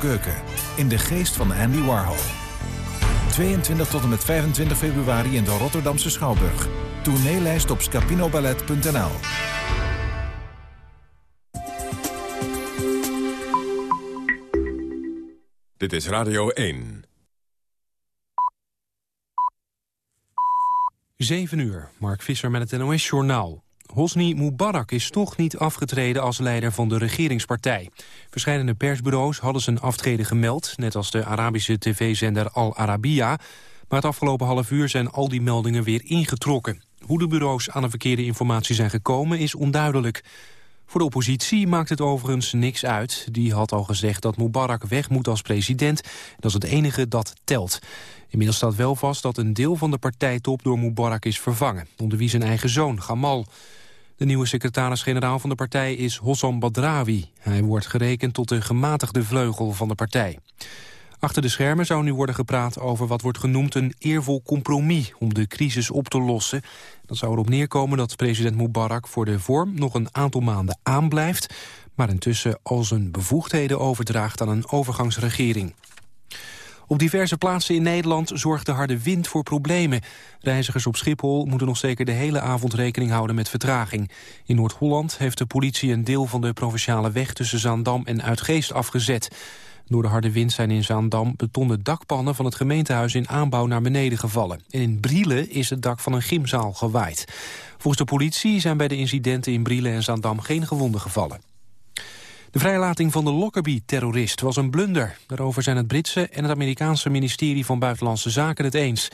Keuken. In de geest van Andy Warhol. 22 tot en met 25 februari in de Rotterdamse Schouwburg. Tourneelijst op scapinoballet.nl Dit is Radio 1. 7 uur, Mark Visser met het NOS-journaal. Hosni Mubarak is toch niet afgetreden als leider van de regeringspartij. Verschillende persbureaus hadden zijn aftreden gemeld... net als de Arabische tv-zender Al Arabiya. Maar het afgelopen half uur zijn al die meldingen weer ingetrokken. Hoe de bureaus aan de verkeerde informatie zijn gekomen is onduidelijk. Voor de oppositie maakt het overigens niks uit. Die had al gezegd dat Mubarak weg moet als president. Dat is het enige dat telt. Inmiddels staat wel vast dat een deel van de partijtop door Mubarak is vervangen. Onder wie zijn eigen zoon, Gamal. De nieuwe secretaris-generaal van de partij is Hossam Badrawi. Hij wordt gerekend tot de gematigde vleugel van de partij. Achter de schermen zou nu worden gepraat over wat wordt genoemd een eervol compromis om de crisis op te lossen. Dat zou erop neerkomen dat president Mubarak voor de vorm nog een aantal maanden aanblijft, maar intussen al zijn bevoegdheden overdraagt aan een overgangsregering. Op diverse plaatsen in Nederland zorgt de harde wind voor problemen. Reizigers op Schiphol moeten nog zeker de hele avond rekening houden met vertraging. In Noord-Holland heeft de politie een deel van de provinciale weg tussen Zaandam en Uitgeest afgezet. Door de harde wind zijn in Zaandam betonnen dakpannen van het gemeentehuis in aanbouw naar beneden gevallen. En in Brielen is het dak van een gymzaal gewaaid. Volgens de politie zijn bij de incidenten in Brielen en Zaandam geen gewonden gevallen. De vrijlating van de Lockerbie-terrorist was een blunder. Daarover zijn het Britse en het Amerikaanse ministerie van Buitenlandse Zaken het eens.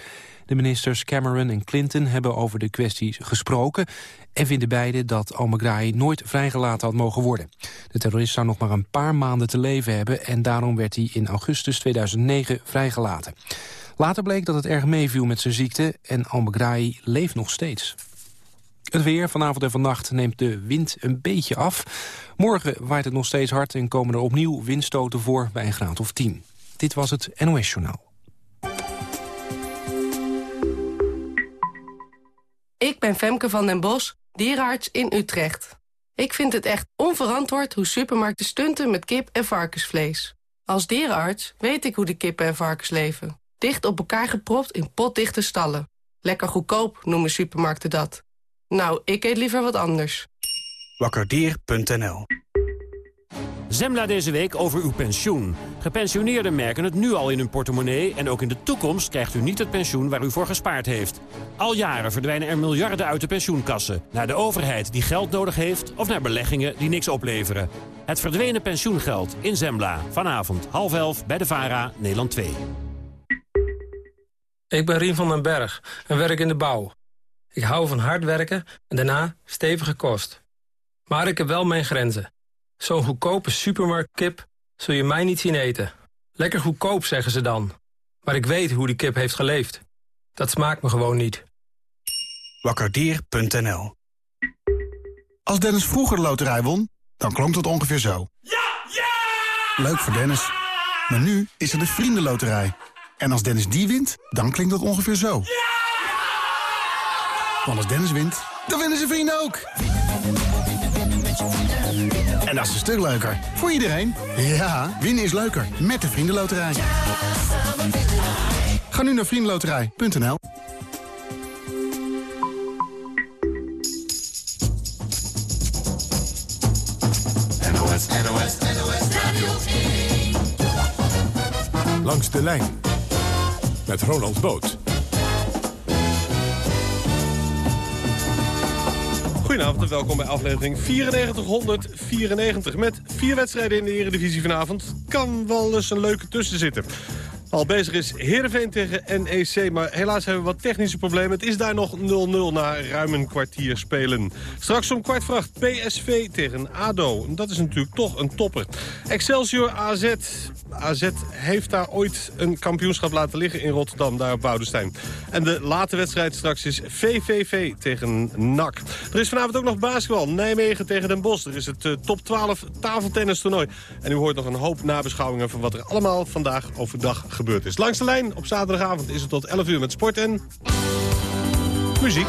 De ministers Cameron en Clinton hebben over de kwestie gesproken... en vinden beide dat al-Megrahi nooit vrijgelaten had mogen worden. De terrorist zou nog maar een paar maanden te leven hebben... en daarom werd hij in augustus 2009 vrijgelaten. Later bleek dat het erg meeviel met zijn ziekte... en al-Megrahi leeft nog steeds. Het weer, vanavond en vannacht neemt de wind een beetje af. Morgen waait het nog steeds hard en komen er opnieuw windstoten voor bij een graad of 10. Dit was het NOS Journaal. Ik ben Femke van den Bos, dierenarts in Utrecht. Ik vind het echt onverantwoord hoe supermarkten stunten met kip en varkensvlees. Als dierenarts weet ik hoe de kippen en varkens leven. Dicht op elkaar gepropt in potdichte stallen. Lekker goedkoop noemen supermarkten dat. Nou, ik eet liever wat anders. Wakkerdier.nl Zembla deze week over uw pensioen. Gepensioneerden merken het nu al in hun portemonnee... en ook in de toekomst krijgt u niet het pensioen waar u voor gespaard heeft. Al jaren verdwijnen er miljarden uit de pensioenkassen... naar de overheid die geld nodig heeft... of naar beleggingen die niks opleveren. Het verdwenen pensioengeld in Zembla. Vanavond half elf bij de VARA, Nederland 2. Ik ben Rien van den Berg en werk in de bouw. Ik hou van hard werken en daarna stevige kost. Maar ik heb wel mijn grenzen. Zo'n goedkope supermarktkip zul je mij niet zien eten. Lekker goedkoop, zeggen ze dan. Maar ik weet hoe die kip heeft geleefd. Dat smaakt me gewoon niet. Wakkerdier.nl Als Dennis vroeger de loterij won, dan klonk het ongeveer zo. Ja! Ja! Leuk voor Dennis. Maar nu is er de Vriendenloterij. En als Dennis die wint, dan klinkt het ongeveer zo. Ja! Want als Dennis wint, dan winnen zijn vrienden ook. En dat is een stuk leuker. Voor iedereen. Ja, winnen is leuker. Met de Vriendenloterij. Ga nu naar vriendenloterij.nl NOS, NOS, NOS Radio 1. Langs de lijn. Met Ronald Boot. Goedenavond en welkom bij aflevering 9494 met vier wedstrijden in de Eredivisie vanavond. Kan wel eens een leuke tussen zitten. Al bezig is Heerenveen tegen NEC, maar helaas hebben we wat technische problemen. Het is daar nog 0-0 na ruim een kwartier spelen. Straks om kwart vracht PSV tegen ADO. Dat is natuurlijk toch een topper. Excelsior AZ. AZ heeft daar ooit een kampioenschap laten liggen in Rotterdam, daar op Boudestein. En de late wedstrijd straks is VVV tegen NAC. Er is vanavond ook nog basketbal. Nijmegen tegen Den Bosch. Er is het uh, top 12 tafeltennis toernooi. En u hoort nog een hoop nabeschouwingen van wat er allemaal vandaag overdag gebeurd is. Langs de lijn op zaterdagavond is het tot 11 uur met sport en muziek.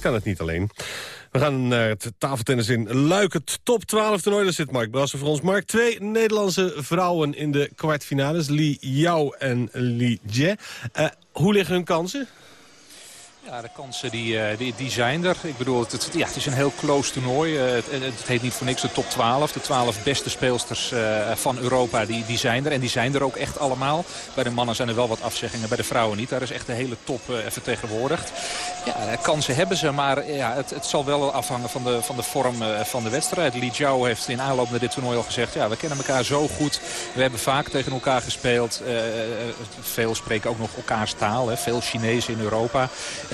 Kan het niet alleen. We gaan naar het tafeltennis in Luik, het top 12 toernooi. Daar zit Mark Brassen voor ons. Mark, twee Nederlandse vrouwen in de kwartfinales. Li Yao en Li Jie. Eh, hoe liggen hun kansen? Ja, de kansen die, eh, die, die zijn er. Ik bedoel, het, het- ja, het is een heel close toernooi. Eh, het, het heet niet voor niks de top 12. De 12 beste speelsters eh, van Europa die, die zijn er. En die zijn er ook echt allemaal. Bij de mannen zijn er wel wat afzeggingen, bij de vrouwen niet. Daar is echt de hele top vertegenwoordigd. Ja, kansen hebben ze, maar ja, het, het zal wel afhangen van de, van de vorm van de wedstrijd. Li Jiao heeft in aanloop naar dit toernooi al gezegd... ja, we kennen elkaar zo goed. We hebben vaak tegen elkaar gespeeld. Veel spreken ook nog elkaars taal. Hè. Veel Chinezen in Europa.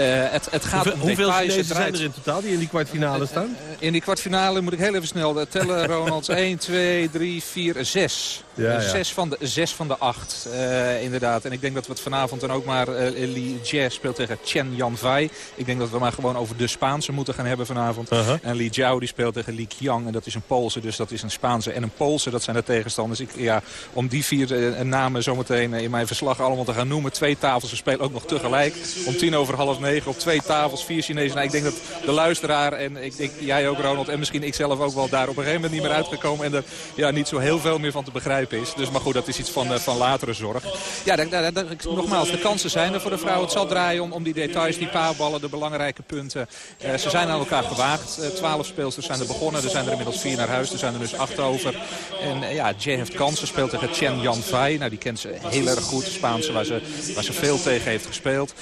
Het, het gaat Hoeveel, om hoeveel Chinezen zijn draait- er in totaal die in die kwartfinale staan? in die kwartfinale moet ik heel even snel eh, tellen, Ronald. 1, 2, 3, 4, 6. Ja, ja. Zes, van de, zes van de acht, eh, inderdaad. En ik denk dat we het vanavond dan ook maar... eh Li Jie speelt tegen Chen Yanfei. Ik denk dat we maar gewoon over de Spaanse moeten gaan hebben vanavond. Uh-huh. En Li Jiao die speelt tegen Li Qiang. En dat is een Poolse, dus dat is een Spaanse en een Poolse. Dat zijn de tegenstanders. Ik, ja, om die vier eh, namen zometeen eh, in mijn verslag allemaal te gaan noemen. Twee tafels, ze spelen ook nog tegelijk. Om tien over half negen op twee tafels, vier Chinezen. Nou, ik denk dat de luisteraar en ik denk jij ook Ronald en misschien ik zelf ook wel daar op een gegeven moment niet meer uitgekomen. En er ja, niet zo heel veel meer van te begrijpen is. Dus maar goed, dat is iets van, eh, van latere zorg. Ja, daar- nogmaals, de kansen zijn er voor de vrouw. Het zal draaien om, om die details, die paarballen, de belangrijke punten. Eh, ze zijn aan elkaar gewaagd. Eh, Twaalf speelsters zijn er begonnen. Er zijn er inmiddels vier naar huis. Er zijn er dus acht over. En ja, Jay heeft kansen. Speelt tegen Chen Yanfei. Nou, die kent ze heel erg goed. De Spaanse waar ze, waar ze veel tegen heeft gespeeld.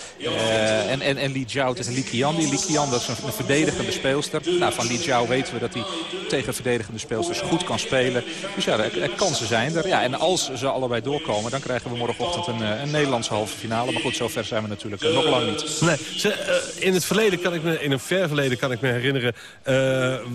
En, en, en Li Jiao tegen Li Qian. Li Qian dat is een, een verdedigende speelster. Nou, van Li Jiao weten we dat hij tegen verdedigende speelsters goed kan spelen. Dus ja, er, er kansen zijn Ja, en als ze allebei doorkomen, dan krijgen we morgenochtend een, eh, een Nederlandse halve finale. Maar goed, zover zijn we natuurlijk eh, nog lang niet. Nee, ze, eh, in het verleden kan ik me, in een ver verleden kan ik me herinneren,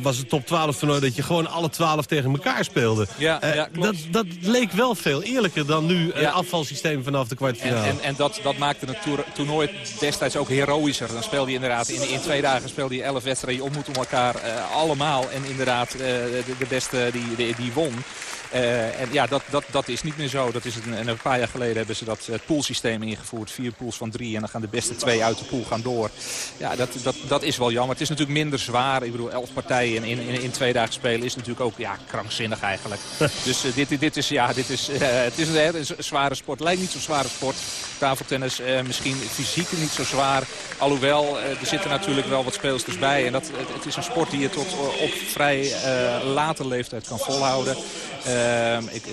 was het top 12 toernooi dat je gewoon alle 12 tegen elkaar speelde. Ja, ja, dat, dat leek wel veel eerlijker dan nu een Ja. afvalsysteem vanaf de kwartfinale. en, en dat, dat maakte het toer- toernooi destijds ook heroïscher. Dan speelde je inderdaad, in, in twee dagen speelde je elf wedstrijden. Je ontmoette elkaar allemaal. En inderdaad, de, de beste die, die, die won. Eh, en ja, dat, dat, dat is niet meer zo. Dat is het, en een paar jaar geleden hebben ze dat het poolsysteem ingevoerd. Vier pools van drie en dan gaan de beste twee uit de pool gaan door. Ja, dat, dat, dat is wel jammer. Het is natuurlijk minder zwaar. Ik bedoel, elf partijen in, in, in twee dagen spelen is natuurlijk ook ja, krankzinnig eigenlijk. dus eh, dit, dit is, ja, dit is, eh, het is een, een zware sport. Lijkt niet zo'n zware sport. Tafeltennis eh, misschien fysiek niet zo zwaar. Alhoewel, eh, er zitten natuurlijk wel wat speelsters bij. En dat, het, het is een sport die je tot eh, op vrij eh, late leeftijd kan volhouden. Ehm, ik-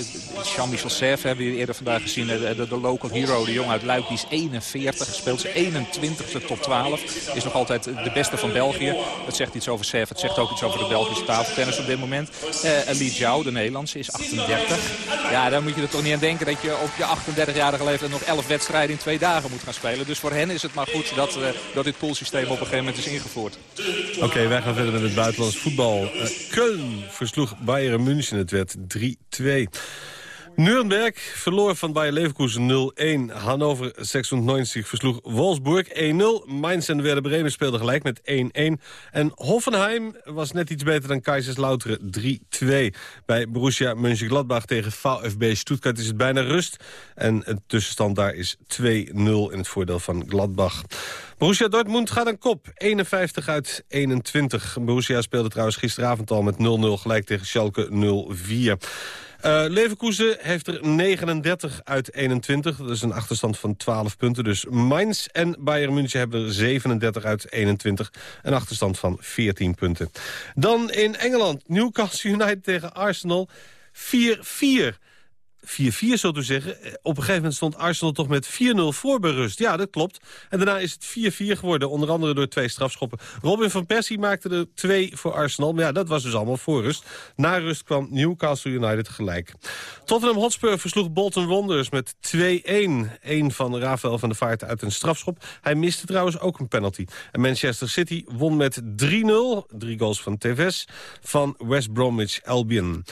Jean-Michel Serve hebben we eerder vandaag gezien. De, de, local hero, de jongen uit Luik, die is 41. Speelt ze 21ste top 12. Is nog altijd de beste van België. Dat zegt iets over Serve. Het zegt ook iets over de Belgische tafeltennis op dit moment. Eh Li Jiao, de Nederlandse, is 38. Ja, daar moet je er toch niet aan denken dat je op je 38-jarige leeftijd nog 11 wedstrijden in twee dagen moet gaan spelen. Dus voor hen is het maar goed dat, eh, dat dit poolsysteem op een gegeven moment is ingevoerd. Oké, wij gaan verder met het buitenlands voetbal. Eh, Köln versloeg Bayern München. Het werd 3-2. Nuremberg verloor van Bayer Leverkusen 0-1. Hannover 96 versloeg Wolfsburg 1-0. Mainz en Werder Bremen speelden gelijk met 1-1. En Hoffenheim was net iets beter dan Kaiserslauteren 3-2. Bij Borussia Mönchengladbach tegen VfB Stuttgart is het bijna rust. En het tussenstand daar is 2-0 in het voordeel van Gladbach. Borussia Dortmund gaat aan kop. 51 uit 21. Borussia speelde trouwens gisteravond al met 0-0 gelijk tegen Schalke 0-4. Eh, Leverkusen heeft er 39 uit 21. Dat is een achterstand van 12 punten. Dus Mainz en Bayern München hebben er 37 uit 21. Een achterstand van 14 punten. Dan in Engeland. Newcastle United tegen Arsenal. 4-4. 4-4 zo te zeggen. Eh, Op een gegeven moment stond Arsenal toch met 4-0 voor bij rust. Ja, dat klopt. En daarna is het 4-4 geworden. Onder andere door twee strafschoppen. Robin van Persie maakte er twee voor Arsenal. Maar ja, dat was dus allemaal voor rust. Na rust kwam Newcastle United gelijk. Tottenham Hotspur versloeg Bolton Wanderers met 2-1. Eén van Rafael van der Vaart uit een strafschop. Hij miste trouwens ook een penalty. En Manchester City won met 3-0. Drie goals van Tevez van West Bromwich Albion.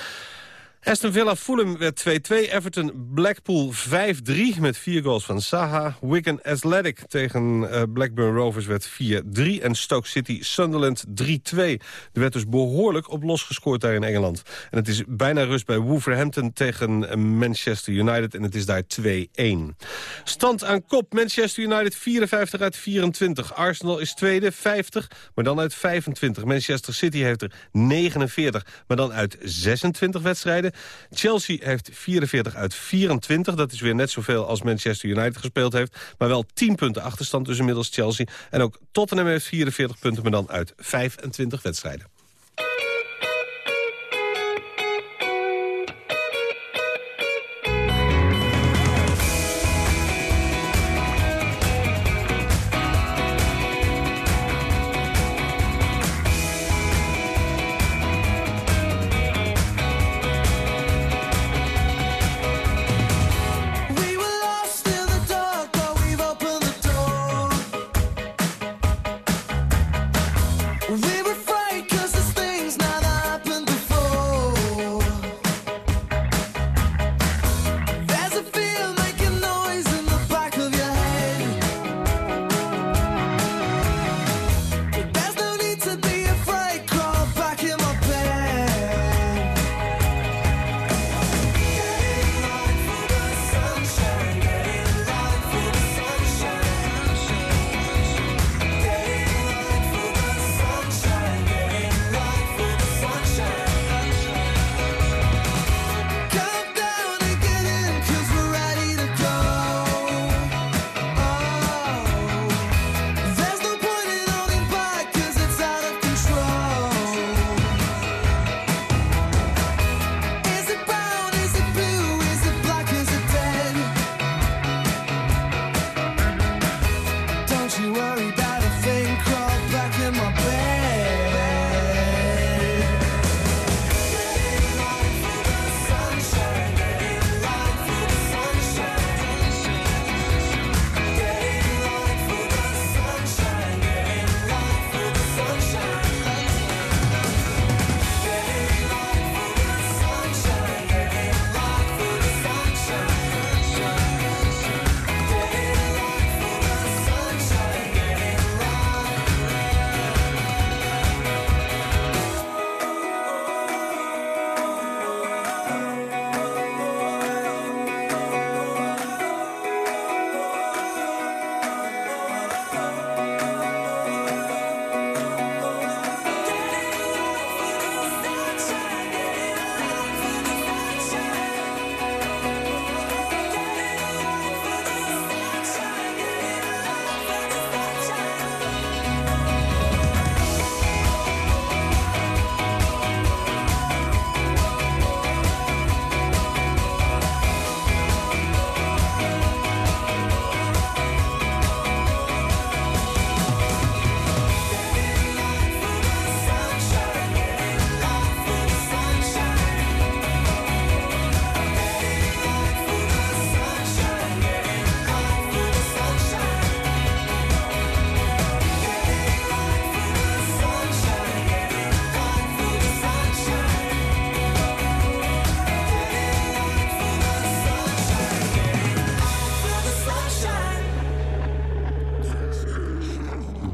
Aston Villa Fulham werd 2-2. Everton Blackpool 5-3 met vier goals van Saha. Wigan Athletic tegen eh, Blackburn Rovers werd 4-3. En Stoke City Sunderland 3-2. Er werd dus behoorlijk op los gescoord daar in Engeland. En het is bijna rust bij Wolverhampton tegen eh, Manchester United. En het is daar 2-1. Stand aan kop. Manchester United 54 uit 24. Arsenal is tweede 50, maar dan uit 25. Manchester City heeft er 49, maar dan uit 26 wedstrijden. Chelsea heeft 44 uit 24. Dat is weer net zoveel als Manchester United gespeeld heeft. Maar wel 10 punten achterstand dus inmiddels Chelsea. En ook Tottenham heeft 44 punten, maar dan uit 25 wedstrijden.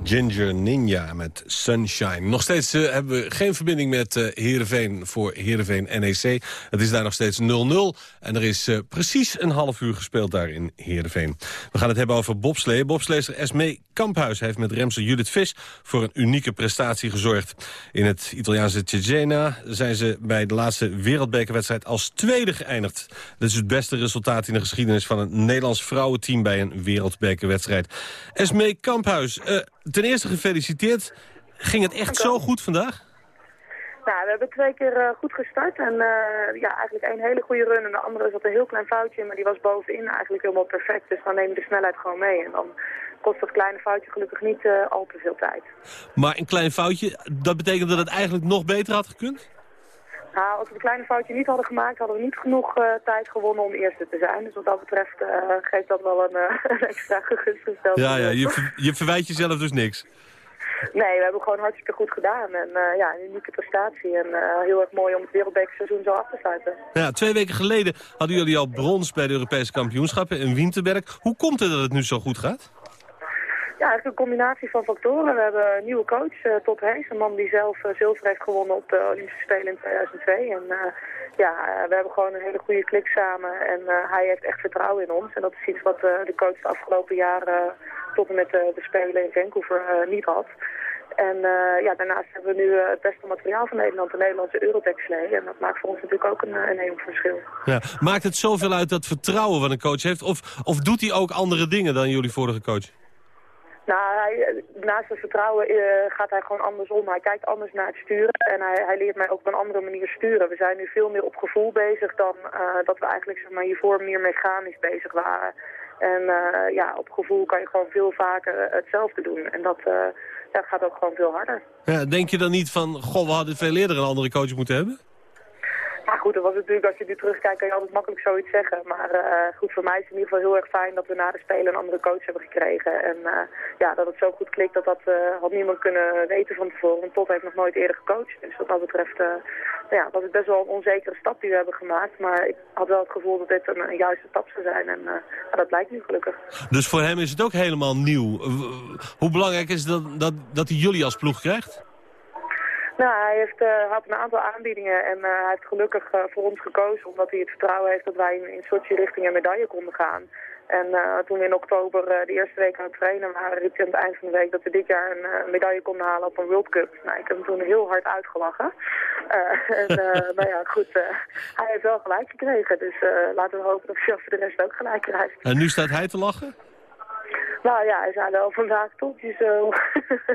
Ginger Ninja met Sunshine. Nog steeds uh, hebben we geen verbinding met uh, Heerenveen voor Heerenveen NEC. Het is daar nog steeds 0-0 en er is uh, precies een half uur gespeeld daar in Heerenveen. We gaan het hebben over bobslee. Bobsleester Esme Kamphuis heeft met remser Judith Vis voor een unieke prestatie gezorgd. In het Italiaanse Cesena zijn ze bij de laatste wereldbekerwedstrijd als tweede geëindigd. Dat is het beste resultaat in de geschiedenis van een Nederlands vrouwenteam bij een wereldbekerwedstrijd. Esme Kamphuis, ten eerste gefeliciteerd. Ging het echt zo goed vandaag? Nou, we hebben twee keer uh, goed gestart. En uh, ja, eigenlijk één hele goede run. En de andere zat een heel klein foutje in, maar die was bovenin eigenlijk helemaal perfect. Dus dan neem je de snelheid gewoon mee. En dan kost dat kleine foutje gelukkig niet uh, al te veel tijd. Maar een klein foutje, dat betekent dat het eigenlijk nog beter had gekund? Nou, als we een kleine foutje niet hadden gemaakt, hadden we niet genoeg uh, tijd gewonnen om eerste te zijn. Dus wat dat betreft uh, geeft dat wel een, uh, extra gerustgesteld. Ja, ja je, ver, je verwijt jezelf dus niks. Nee, we hebben gewoon hartstikke goed gedaan. En ja, een unieke prestatie. En heel erg mooi om het wereldbekerseizoen zo af te sluiten. Ja, twee weken geleden hadden jullie al brons bij de Europese kampioenschappen in Winterberg. Hoe komt het dat het nu zo goed gaat? Ja, eigenlijk een combinatie van factoren. We hebben een nieuwe coach, uh, Todd Hees, een man die zelf uh, zilver heeft gewonnen op de Olympische Spelen in 2002. En uh, ja, we hebben gewoon een hele goede klik samen en hij heeft echt vertrouwen in ons. En dat is iets wat de coach de afgelopen jaren tot en met de Spelen in Vancouver niet had. En ja, daarnaast hebben we nu het beste materiaal van Nederland, de Nederlandse Eurotex-slee. En dat maakt voor ons natuurlijk ook een, een enorm verschil. Ja, maakt het zoveel uit dat vertrouwen wat een coach heeft? Of, of doet hij ook andere dingen dan jullie vorige coach? Nou, hij, naast het vertrouwen uh, gaat hij gewoon andersom. Hij kijkt anders naar het sturen en hij, hij, leert mij ook op een andere manier sturen. We zijn nu veel meer op gevoel bezig dan uh, dat we eigenlijk zeg maar, hiervoor meer mechanisch bezig waren. En uh, ja, op gevoel kan je gewoon veel vaker hetzelfde doen. En dat, dat gaat ook gewoon veel harder. Ja, denk je dan niet van, goh, we hadden veel eerder een andere coach moeten hebben? Ja goed, dat was natuurlijk, als je nu terugkijkt, kan je altijd makkelijk zoiets zeggen. Maar uh, goed, voor mij is het in ieder geval heel erg fijn dat we na de Spelen een andere coach hebben gekregen. En uh, ja, dat het zo goed klikt, dat dat uh, had niemand kunnen weten van tevoren. Want Tot heeft nog nooit eerder gecoacht. Dus wat dat betreft ja, was het best wel een onzekere stap die we hebben gemaakt. Maar ik had wel het gevoel dat dit een, juiste stap zou zijn. En dat blijkt nu gelukkig. Dus voor hem is het ook helemaal nieuw. Hoe belangrijk is dat, dat, dat hij jullie als ploeg krijgt? Nou, hij heeft, uh, had een aantal aanbiedingen en uh, hij heeft gelukkig uh, voor ons gekozen omdat hij het vertrouwen heeft dat wij in, in Sochi richting een medaille konden gaan. En toen we in oktober de eerste week aan het trainen waren, riep hij aan het eind van de week dat we dit jaar een, medaille konden halen op een World Cup. Nou, ik heb hem toen heel hard uitgelachen. en, maar ja, goed, hij heeft wel gelijk gekregen. Dus laten we hopen dat hij voor de rest ook gelijk krijgt. En nu staat hij te lachen? Nou ja, hij zei wel vandaag tot je zo.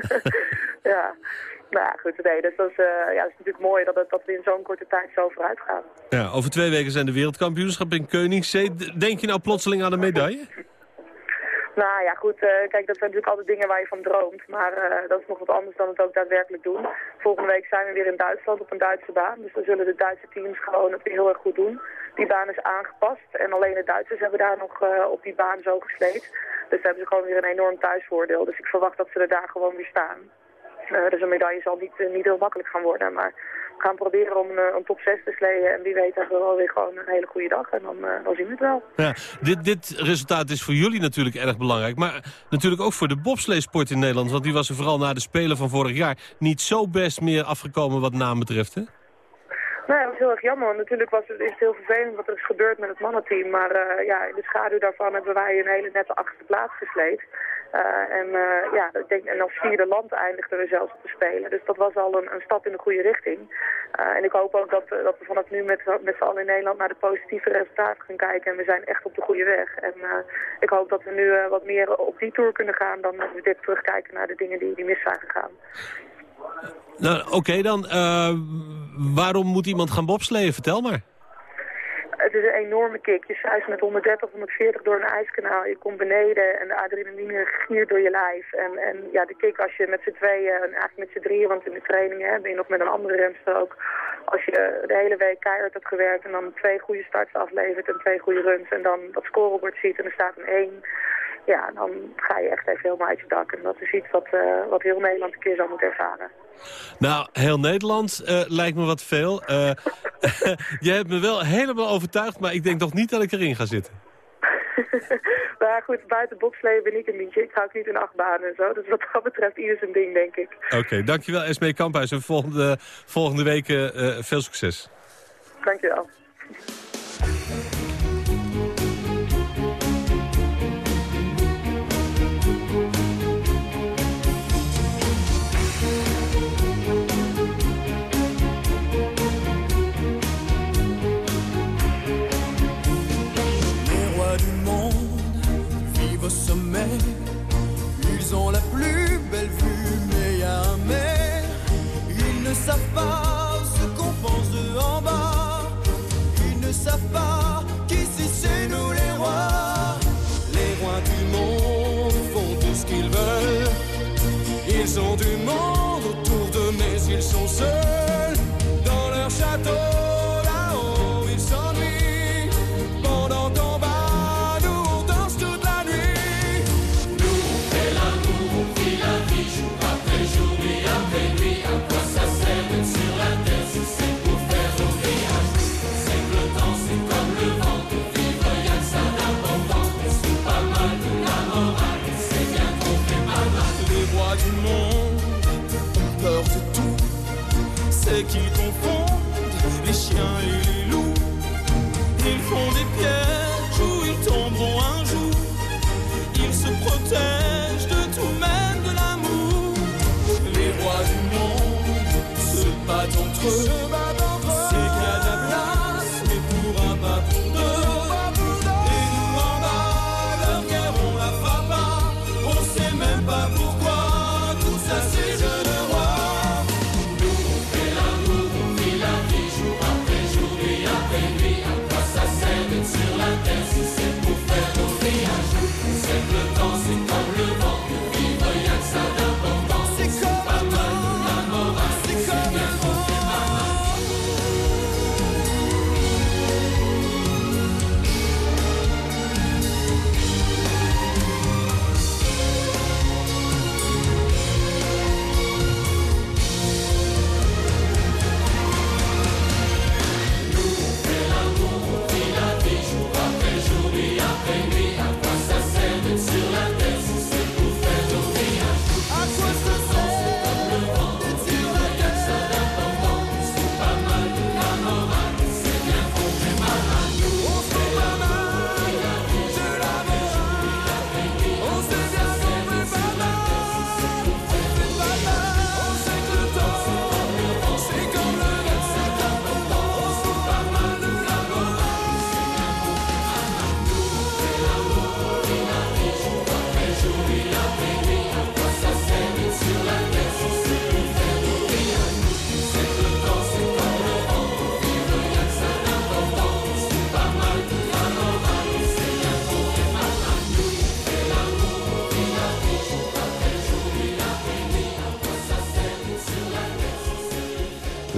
ja. Nou ja, goed, nee, dat is, uh, ja, dat is natuurlijk mooi dat, het, dat we in zo'n korte tijd zo vooruit gaan. Ja, over twee weken zijn de wereldkampioenschappen in Koningszee. Denk je nou plotseling aan een medaille? Nou ja, goed, uh, kijk, dat zijn natuurlijk altijd dingen waar je van droomt. Maar uh, dat is nog wat anders dan het ook daadwerkelijk doen. Volgende week zijn we weer in Duitsland op een Duitse baan. Dus dan zullen de Duitse teams gewoon het heel erg goed doen. Die baan is aangepast en alleen de Duitsers hebben daar nog uh, op die baan zo gesleed. Dus daar hebben ze gewoon weer een enorm thuisvoordeel. Dus ik verwacht dat ze er daar gewoon weer staan. Uh, dus een medaille zal niet, uh, niet heel makkelijk gaan worden. Maar we gaan proberen om een top 6 te sleden. En wie weet hebben we wel weer gewoon een hele goede dag. En dan, dan zien we het wel. Ja, dit, dit resultaat is voor jullie natuurlijk erg belangrijk. Maar natuurlijk ook voor de bobsleesport in Nederland. Want die was er vooral na de Spelen van vorig jaar niet zo best meer afgekomen wat naam betreft, hè? Nee, dat was heel erg jammer. Natuurlijk was het, is heel vervelend wat er is gebeurd met het mannenteam. Maar uh, ja, in de schaduw daarvan hebben wij een hele nette achtste plaats gesleed. Uh, en uh, ja, ik denk, en als vierde land eindigden we zelfs op te spelen. Dus dat was al een, een stap in de goede richting. en ik hoop ook dat, dat we vanaf nu met, met z'n allen in Nederland naar de positieve resultaten gaan kijken. En we zijn echt op de goede weg. En ik hoop dat we nu wat meer op die tour kunnen gaan dan we dit terugkijken naar de dingen die, die mis zijn gegaan. Nou, Oké dan. Uh, waarom moet iemand gaan bobsleeën? Vertel maar. Het is een enorme kick. Je zuist met 130, 140 door een ijskanaal. Je komt beneden en de adrenaline giert door je lijf. En, en ja, de kick als je met z'n tweeën, en eigenlijk met z'n drieën, want in de trainingen ben je nog met een andere remster ook. Als je de hele week keihard hebt gewerkt en dan twee goede starts aflevert en twee goede runs. En dan dat scorebord ziet en er staat een 1 ja, dan ga je echt even helemaal uit je dak. En dat is iets wat, uh, wat heel Nederland een keer zou moeten ervaren. Nou, heel Nederland uh, lijkt me wat veel. Uh, je hebt me wel helemaal overtuigd, maar ik denk toch niet dat ik erin ga zitten. Maar goed, buiten bobsleeën ben ik een liedje. Ik ga ook niet in achtbanen en zo. Dus wat dat betreft ieder zijn ding, denk ik. Oké, dankjewel Esmee Kamphuis. En volgende, volgende week eh, eh, veel succes. Dankjewel.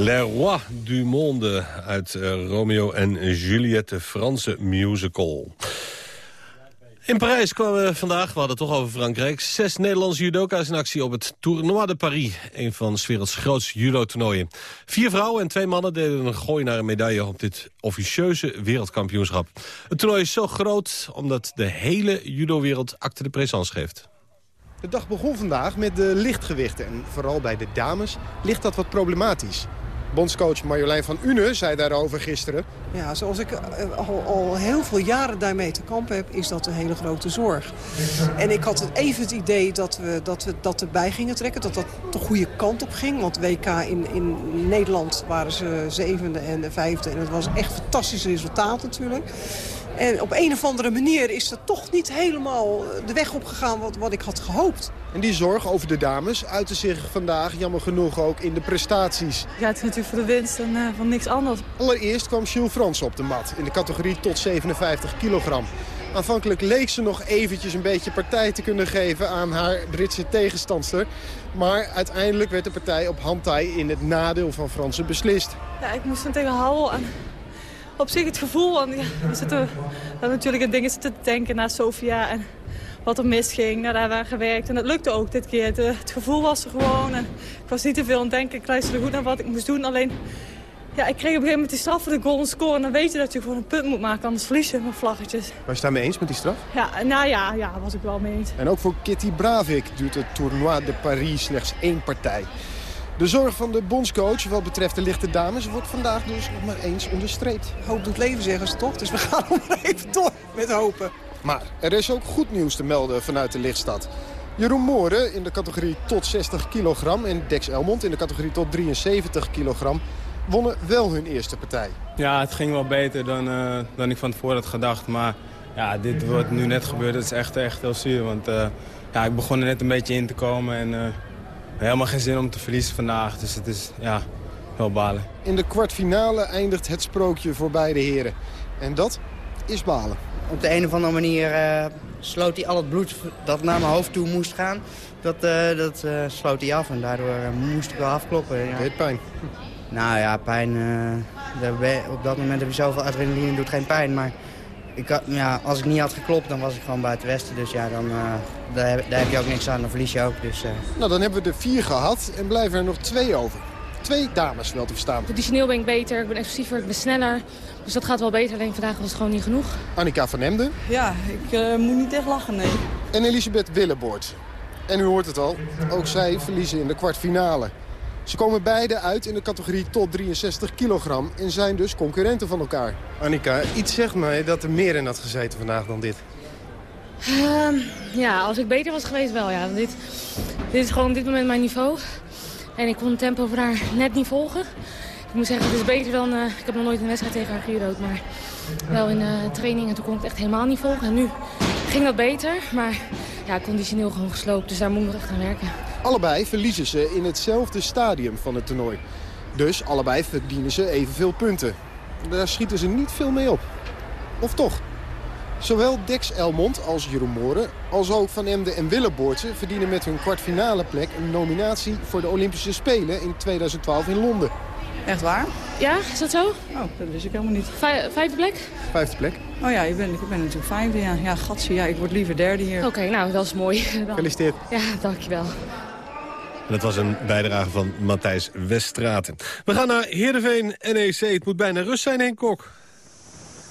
Le Roi du Monde uit eh, Romeo en Juliette, de Franse musical. In Parijs kwamen we vandaag, we hadden het toch over Frankrijk... zes Nederlandse judoka's in actie op het Tournoi de Paris. Een van 's werelds grootste judo-toernooien. Vier vrouwen en twee mannen deden een gooi naar een medaille... op dit officieuze wereldkampioenschap. Het toernooi is zo groot omdat de hele judowereld acte de présence geeft. De dag begon vandaag met de lichtgewichten. En vooral bij de dames ligt dat wat problematisch. Bondscoach Marjolein van Une zei daarover gisteren. Ja, zoals ik eh, al, al heel veel jaren daarmee te kampen heb, is dat een hele grote zorg. En ik had even het idee dat we dat, we dat erbij gingen trekken, dat dat de goede kant op ging. Want WK in, in Nederland waren ze zevende en vijfde en het was echt fantastisch resultaat natuurlijk. En op een of andere manier is er toch niet helemaal de weg opgegaan wat, wat ik had gehoopt. En die zorg over de dames uitte zich vandaag jammer genoeg ook in de prestaties. Ja, het is natuurlijk voor de winst en uh, van niks anders. Allereerst kwam Jules Frans op de mat in de categorie tot 57 kilogram. Aanvankelijk leek ze nog eventjes een beetje partij te kunnen geven aan haar Britse tegenstandster. Maar uiteindelijk werd de partij op handtij in het nadeel van Fransen beslist. Ja, ik moest hem tegenhouden en op zich het gevoel, want ja, we zitten hebben natuurlijk in dingen te denken naar Sofia en wat er misging. Nou, daar hebben we gewerkt en het lukte ook dit keer. Het, het, gevoel was er gewoon en ik was niet te veel aan het denken. Ik luisterde goed naar wat ik moest doen, alleen Ja, ik kreeg op een gegeven moment die straf voor de golden score. En dan weet je dat je gewoon een punt moet maken, anders verlies je met vlaggetjes. Maar je daarmee eens met die straf? Ja, nou ja, ja, was ik wel mee eens. En ook voor Kitty Bravik duurt het Tournoi de Paris slechts één partij. De zorg van de bondscoach wat betreft de lichte dames wordt vandaag dus nog maar eens onderstreept. Hoop doet leven, zeggen ze toch? Dus we gaan nog maar even door met hopen. Maar er is ook goed nieuws te melden vanuit de lichtstad. Jeroen Mooren in de categorie tot 60 kilogram en Dex Elmond in de categorie tot 73 kilogram wonnen wel hun eerste partij. Ja, het ging wel beter dan, eh, dan ik van tevoren had gedacht. Maar ja, dit wat nu net gebeurt, dat is echt, echt heel zuur. Want eh, ja, ik begon er net een beetje in te komen en eh, helemaal geen zin om te verliezen vandaag. Dus het is ja, wel balen. In de kwartfinale eindigt het sprookje voor beide heren. En dat is balen. Op de een of andere manier eh, sloot hij al het bloed dat naar mijn hoofd toe moest gaan. Dat, eh, dat eh, sloot hij af en daardoor moest ik wel afkloppen. Ja. Deed pijn? Nou ja, pijn. eh, op dat moment heb je zoveel adrenaline, doet geen pijn. Maar ik had, ja, als ik niet had geklopt, dan was ik gewoon buiten Westen. Dus ja, dan, eh, daar, heb, daar heb je ook niks aan. Dan verlies je ook. Dus, eh, Nou, dan hebben we er vier gehad en blijven er nog twee over. Twee dames wel te verstaan. Conditioneel ben ik beter, ik ben explosiever, ik ben sneller. Dus dat gaat wel beter. Alleen vandaag was het gewoon niet genoeg. Annika van Emden. Ja, ik eh, moet niet echt lachen, nee. En Elisabeth Willeboort. En u hoort het al, ook zij verliezen in de kwartfinale. Ze komen beide uit in de categorie tot 63 kilogram en zijn dus concurrenten van elkaar. Annika, iets zegt mij dat er meer in had gezeten vandaag dan dit. Ehm, ja, als ik beter was geweest wel. Ja. Dit, dit is gewoon op dit moment mijn niveau. En ik kon het tempo voor haar net niet volgen. Ik moet zeggen, het is beter dan... eh, ik heb nog nooit een wedstrijd tegen haar gejudo'd, maar wel in de training. En toen kon ik het echt helemaal niet volgen. En nu ging dat beter, maar ja, conditioneel gewoon gesloopt. Dus daar moet nog echt aan werken. Allebei verliezen ze in hetzelfde stadium van het toernooi. Dus allebei verdienen ze evenveel punten. Daar schieten ze niet veel mee op. Of toch? Zowel Dex Elmond als Jeroen Mooren, als ook Van Emden en Willeboortse... verdienen met hun kwartfinale plek een nominatie voor de Olympische Spelen in 2012 in Londen. Echt waar? Ja, is dat zo? Oh, dat wist ik helemaal niet. Vij- vijfde plek? Vijfde plek. Oh ja, ik ben, ik ben natuurlijk vijfde. Ja, ja gatsie, ja, ik word liever derde hier. Oké, nou, dat is mooi. Gefeliciteerd. Ja, dankjewel. En dat was een bijdrage van Matthijs Weststraten. We gaan naar Heerenveen NEC. Het moet bijna rust zijn, Henk Kok.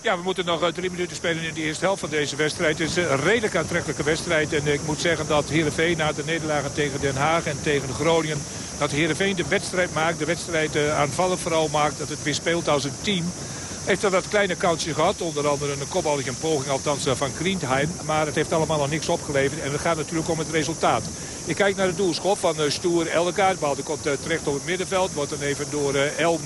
Ja, we moeten nog eh, drie minuten spelen in de eerste helft van deze wedstrijd. Het is een redelijk aantrekkelijke wedstrijd. En ik moet zeggen dat Heerenveen na de nederlagen tegen Den Haag en tegen Groningen... dat Heerenveen de wedstrijd maakt, de wedstrijd eh, aanvallend vooral maakt... dat het weer speelt als een team. Heeft er wat kleine kansje gehad. Onder andere een kopballetje een poging althans eh, van Kriendheim. Maar het heeft allemaal nog niks opgeleverd. En het gaat natuurlijk om het resultaat. Ik kijk naar de doelschop van eh, Stoer Elgaard. De bal komt eh, terecht op het middenveld. Wordt dan even door Elm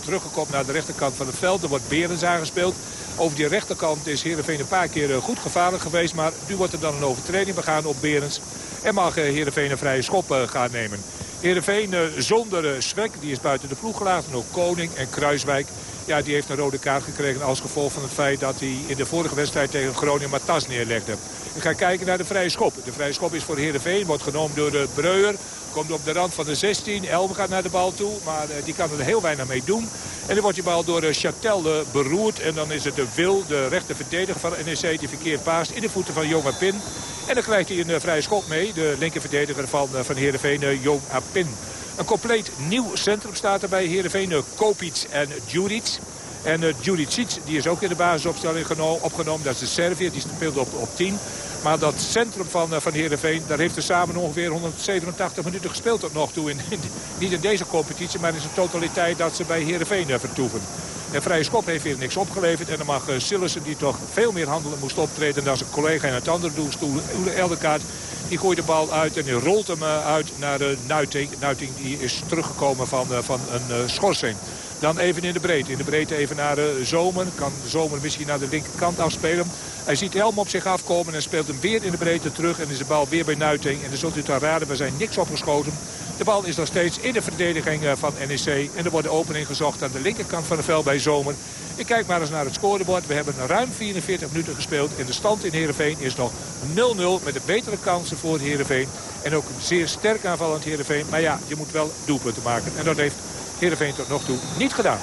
teruggekomen naar de rechterkant van het veld. Er wordt Berens aangespeeld. Over die rechterkant is Heerenveen een paar keer goed gevaarlijk geweest. Maar nu wordt er dan een overtreding begaan op Berens. En mag eh, Heerenveen een vrije schop eh, gaan nemen. Heerenveen eh, zonder Zwek, die is buiten de ploeg gelaten. Ook Koning en Kruiswijk. Ja, die heeft een rode kaart gekregen als gevolg van het feit dat hij in de vorige wedstrijd tegen Groningen Matas neerlegde. Ik ga kijken naar de vrije schop. De vrije schop is voor Heerenveen, wordt genomen door de Breuer. Komt op de rand van de 16. Elm gaat naar de bal toe, maar eh, die kan er heel weinig mee doen. En dan wordt die bal door eh, Chatel eh, beroerd. En dan is het de Wil, de rechter verdediger van NEC, die verkeerd paast in de voeten van Jong Apin. En dan krijgt hij een vrije schop mee, de linker verdediger van, van Heerenveen, Jong Apin. Een compleet nieuw centrum staat er bij Heerenveen. Kopic en Djuric. En uh, die is ook in de basisopstelling geno- opgenomen. Dat is de Serviër, die speelde op, op 10. Maar dat centrum van, uh, van Heerenveen, daar heeft er samen ongeveer 187 minuten gespeeld tot nog toe. In, in- niet in deze competitie, maar in zijn totaliteit dat ze bij Heerenveen uh, vertoeven. En Vrije Schop heeft weer niks opgeleverd. En dan mag uh, Sillissen, die toch veel meer handelen moest optreden dan zijn collega in het andere doelstoel, Oele Elderkaart. Die gooit de bal uit en rolt hem uh, uit naar uh, Nuiting. Nuiting die is teruggekomen van, uh, van een schorsing. Dan even in de breedte. In de breedte even naar uh, Zomer. Kan Zomer misschien naar de linkerkant afspelen. Hij ziet Helm op zich afkomen en speelt hem weer in de breedte terug. En is de bal weer bij Nuiting. En dan zult u het al raden, we zijn niks opgeschoten. De bal is nog steeds in de verdediging van NEC. En er wordt de opening gezocht aan de linkerkant van het veld bij Zomer. Ik kijk maar eens naar het scorebord. We hebben ruim 44 minuten gespeeld. En de stand in Heerenveen is nog 0-0 met de betere kansen voor Heerenveen. En ook een zeer sterk aanvallend Heerenveen. Maar ja, je moet wel doelpunten maken. En dat heeft Heerenveen tot nog toe niet gedaan.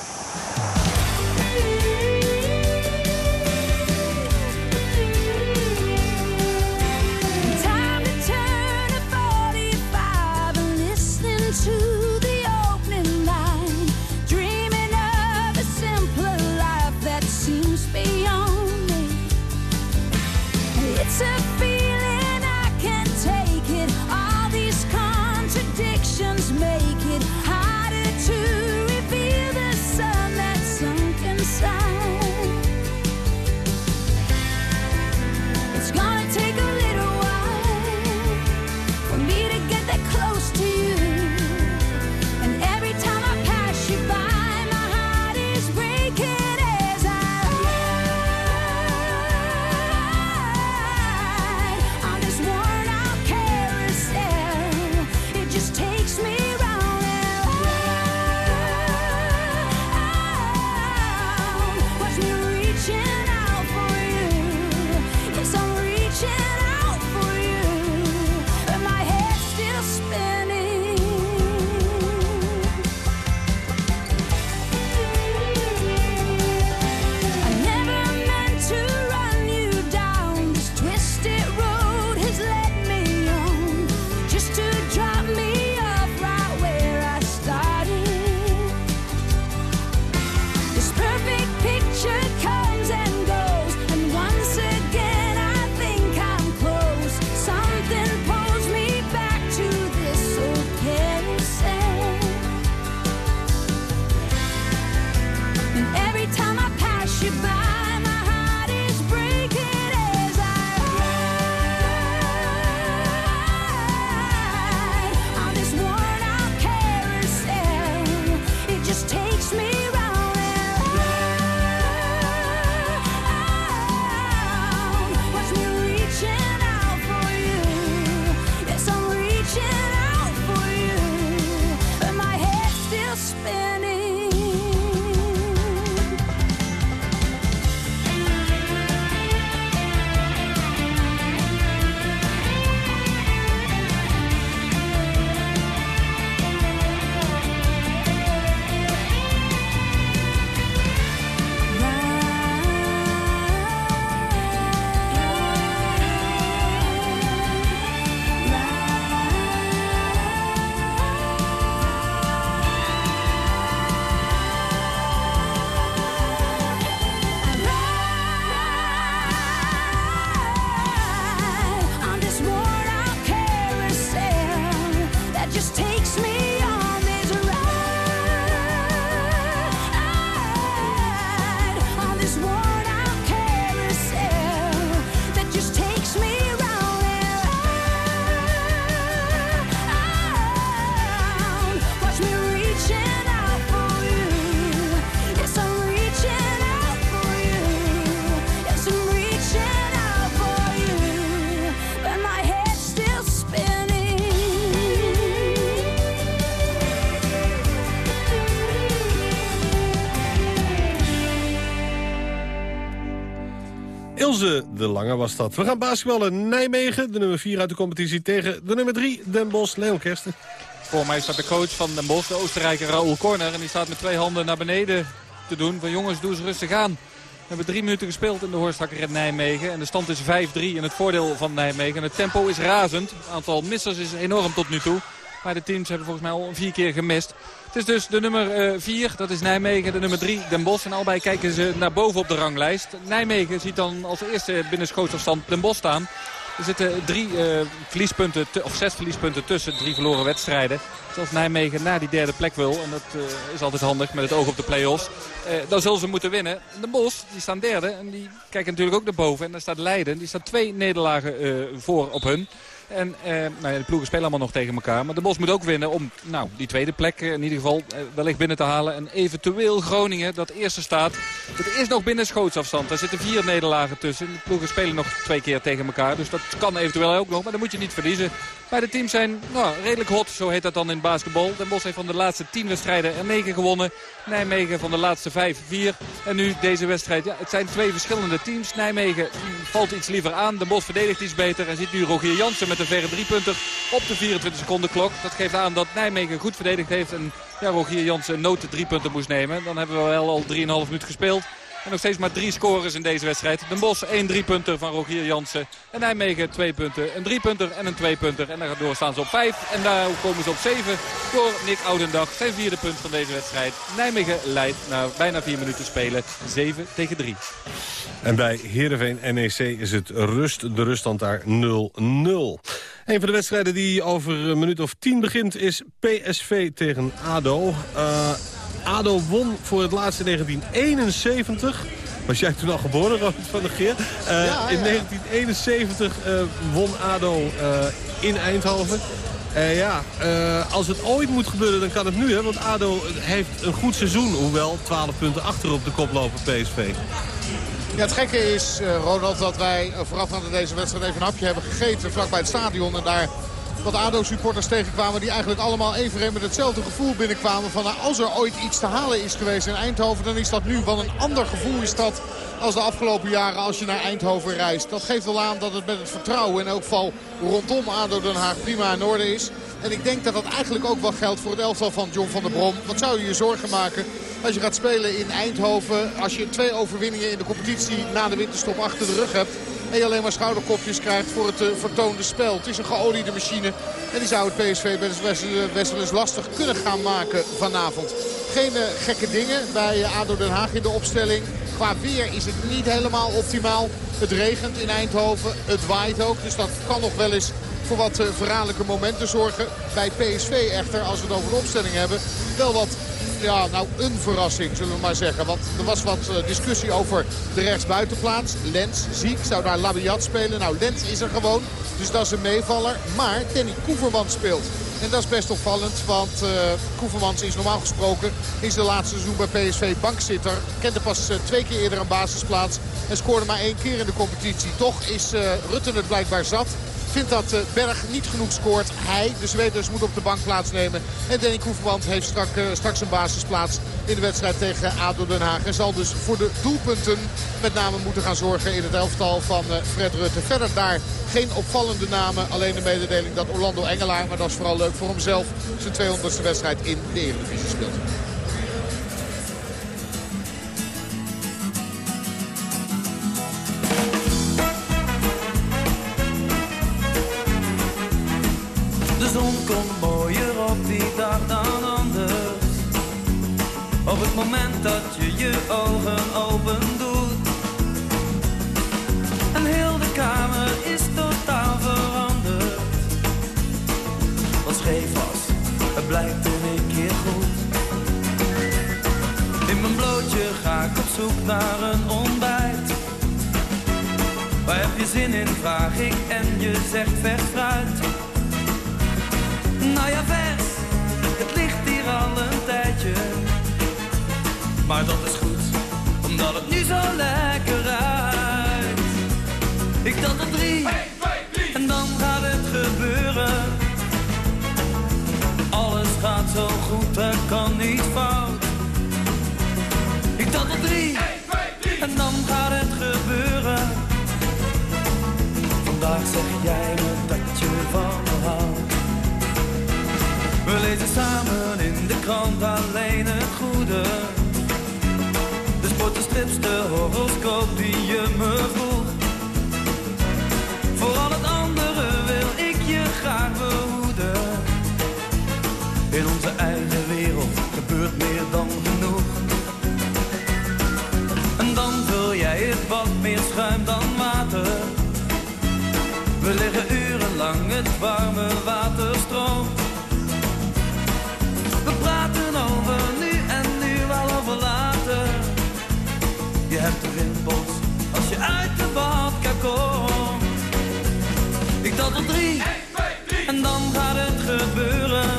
just take de Lange was dat. We gaan basketballen Nijmegen, de nummer 4 uit de competitie... tegen de nummer 3, Den Bosch, Leon Kersten. Voor mij staat de coach van Den Bosch, de Oostenrijker Raoul Korner. En die staat met twee handen naar beneden te doen. Van jongens, doe eens rustig aan. We hebben drie minuten gespeeld in de Horstakker in Nijmegen. En de stand is 5-3 in het voordeel van Nijmegen. En het tempo is razend. Het aantal missers is enorm tot nu toe. Maar de teams hebben volgens mij al vier keer gemist. Het is dus de nummer 4, dat is Nijmegen. De nummer 3, Den Bosch. En allebei kijken ze naar boven op de ranglijst. Nijmegen ziet dan als eerste binnen schootsafstand Den Bosch staan. Er zitten drie uh, verliespunten, of zes verliespunten tussen drie verloren wedstrijden. Zoals Nijmegen naar die derde plek wil. En dat uh, is altijd handig met het oog op de play-offs. Dan zullen ze moeten winnen. De Bos, die staan derde. En die kijken natuurlijk ook naar boven. En daar staat Leiden. Die staat twee nederlagen voor op hun. En eh, nou ja, de ploegen spelen allemaal nog tegen elkaar. Maar de Bos moet ook winnen om nou, die tweede plek in ieder geval eh, wellicht binnen te halen. En eventueel Groningen, dat eerste staat. Het is nog binnen schootsafstand. Daar zitten vier nederlagen tussen. De ploegen spelen nog twee keer tegen elkaar. Dus dat kan eventueel ook nog. Maar dan moet je niet verliezen. Beide teams zijn nou, redelijk hot, zo heet dat dan in basketbal. Den Bosch heeft van de laatste tien wedstrijden er negen gewonnen. Nijmegen van de laatste vijf, vier. En nu deze wedstrijd. Ja, het zijn twee verschillende teams. Nijmegen valt iets liever aan. Den Bosch verdedigt iets beter. En ziet nu Rogier Jansen met een verre driepunter op de 24 seconden klok. Dat geeft aan dat Nijmegen goed verdedigd heeft. En ja, Rogier Jansen nood de driepunter moest nemen. Dan hebben we wel al 3,5 minuut gespeeld. En nog steeds maar drie scores in deze wedstrijd. Den Bosch één driepunter van Rogier Jansen. En Nijmegen twee punten. Een driepunter en een tweepunter. En daardoor staan ze op vijf. En daar komen ze op zeven door Nick Oudendag. Zijn vierde punt van deze wedstrijd. Nijmegen leidt na bijna vier minuten spelen 7 tegen 3. En bij Heerenveen NEC is het rust. De ruststand daar 0-0. Een van de wedstrijden die over een minuut of tien begint is PSV tegen ADO. Uh, ADO won voor het laatste in 1971. Was jij toen al geboren, Robert van der Geer? Uh, ja, ja. In 1971 uh, won ADO uh, in Eindhoven. ja, als het ooit moet gebeuren, dan kan het nu. Hè, want ADO heeft een goed seizoen. Hoewel 12 punten achter op de kop lopen PSV. Ja, het gekke is, Ronald, dat wij vooraf aan deze wedstrijd even een hapje hebben gegeten vlakbij het stadion. En daar wat ADO-supporters tegenkwamen die eigenlijk allemaal even met hetzelfde gevoel binnenkwamen. Van nou, als er ooit iets te halen is geweest in Eindhoven, dan is dat nu. Want een ander gevoel is dat als de afgelopen jaren als je naar Eindhoven reist. Dat geeft wel aan dat het met het vertrouwen in elk geval rondom ADO Den Haag prima in orde is. En ik denk dat dat eigenlijk ook wel geldt voor het elftal van John van der Brom. Wat zou je je zorgen maken als je gaat spelen in Eindhoven. Als je twee overwinningen in de competitie na de winterstop achter de rug hebt. En je alleen maar schouderkopjes krijgt voor het uh, vertoonde spel. Het is een geoliede machine. En die zou het PSV best wel eens lastig kunnen gaan maken vanavond. Geen uh, gekke dingen bij ADO Den Haag in de opstelling. Qua weer is het niet helemaal optimaal. Het regent in Eindhoven. Het waait ook. Dus dat kan nog wel eens voor wat uh, verraderlijke momenten zorgen. Bij PSV echter, als we het over de opstelling hebben, wel wat ja, nou een verrassing zullen we maar zeggen. Want er was wat uh, discussie over de rechtsbuitenplaats. Lens ziek, zou daar Labiat spelen. Nou, Lens is er gewoon, dus dat is een meevaller. Maar Danny Koevermans speelt. En dat is best opvallend, want uh, Koevermans is normaal gesproken is de laatste seizoen bij PSV bankzitter. Kende pas uh, twee keer eerder een basisplaats en scoorde maar één keer in de competitie. Toch is uh, Rutten het blijkbaar zat vindt dat Berg niet genoeg scoort. Hij, de Zweders, moet op de bank plaatsnemen. En Danny Koevermans heeft strak, uh, straks een basisplaats in de wedstrijd tegen ADO Den Haag. En zal dus voor de doelpunten met name moeten gaan zorgen in het elftal van uh, Fred Rutte. Verder daar geen opvallende namen. Alleen de mededeling dat Orlando Engelaar, maar dat is vooral leuk voor hemzelf, zijn 200ste wedstrijd in de Eredivisie speelt. Komt mooier op die dag dan anders. Op het moment dat je je ogen open doet. En heel de kamer is totaal veranderd. Wat scheef was, het blijkt één keer goed. In mijn blootje ga ik op zoek naar een ontbijt. Waar heb je zin in, vraag ik en je zegt fruit. Nou ja, vers, het ligt hier al een tijdje. Maar dat is goed, omdat het nu zo lekker ruikt. Ik tel tot drie, en dan gaat het gebeuren. Alles gaat zo goed, er kan niet fout. Ik tel tot drie, en dan gaat het gebeuren. Krant alleen het goede. De sport, de strips, de horoscoop die je me vroeg. Voor al het andere wil ik je graag behoeden. In onze eigen wereld gebeurt meer dan genoeg. En dan vul jij het wat meer schuim dan water. We liggen urenlang, het warme water stroomt. Drie, en dan gaat het gebeuren.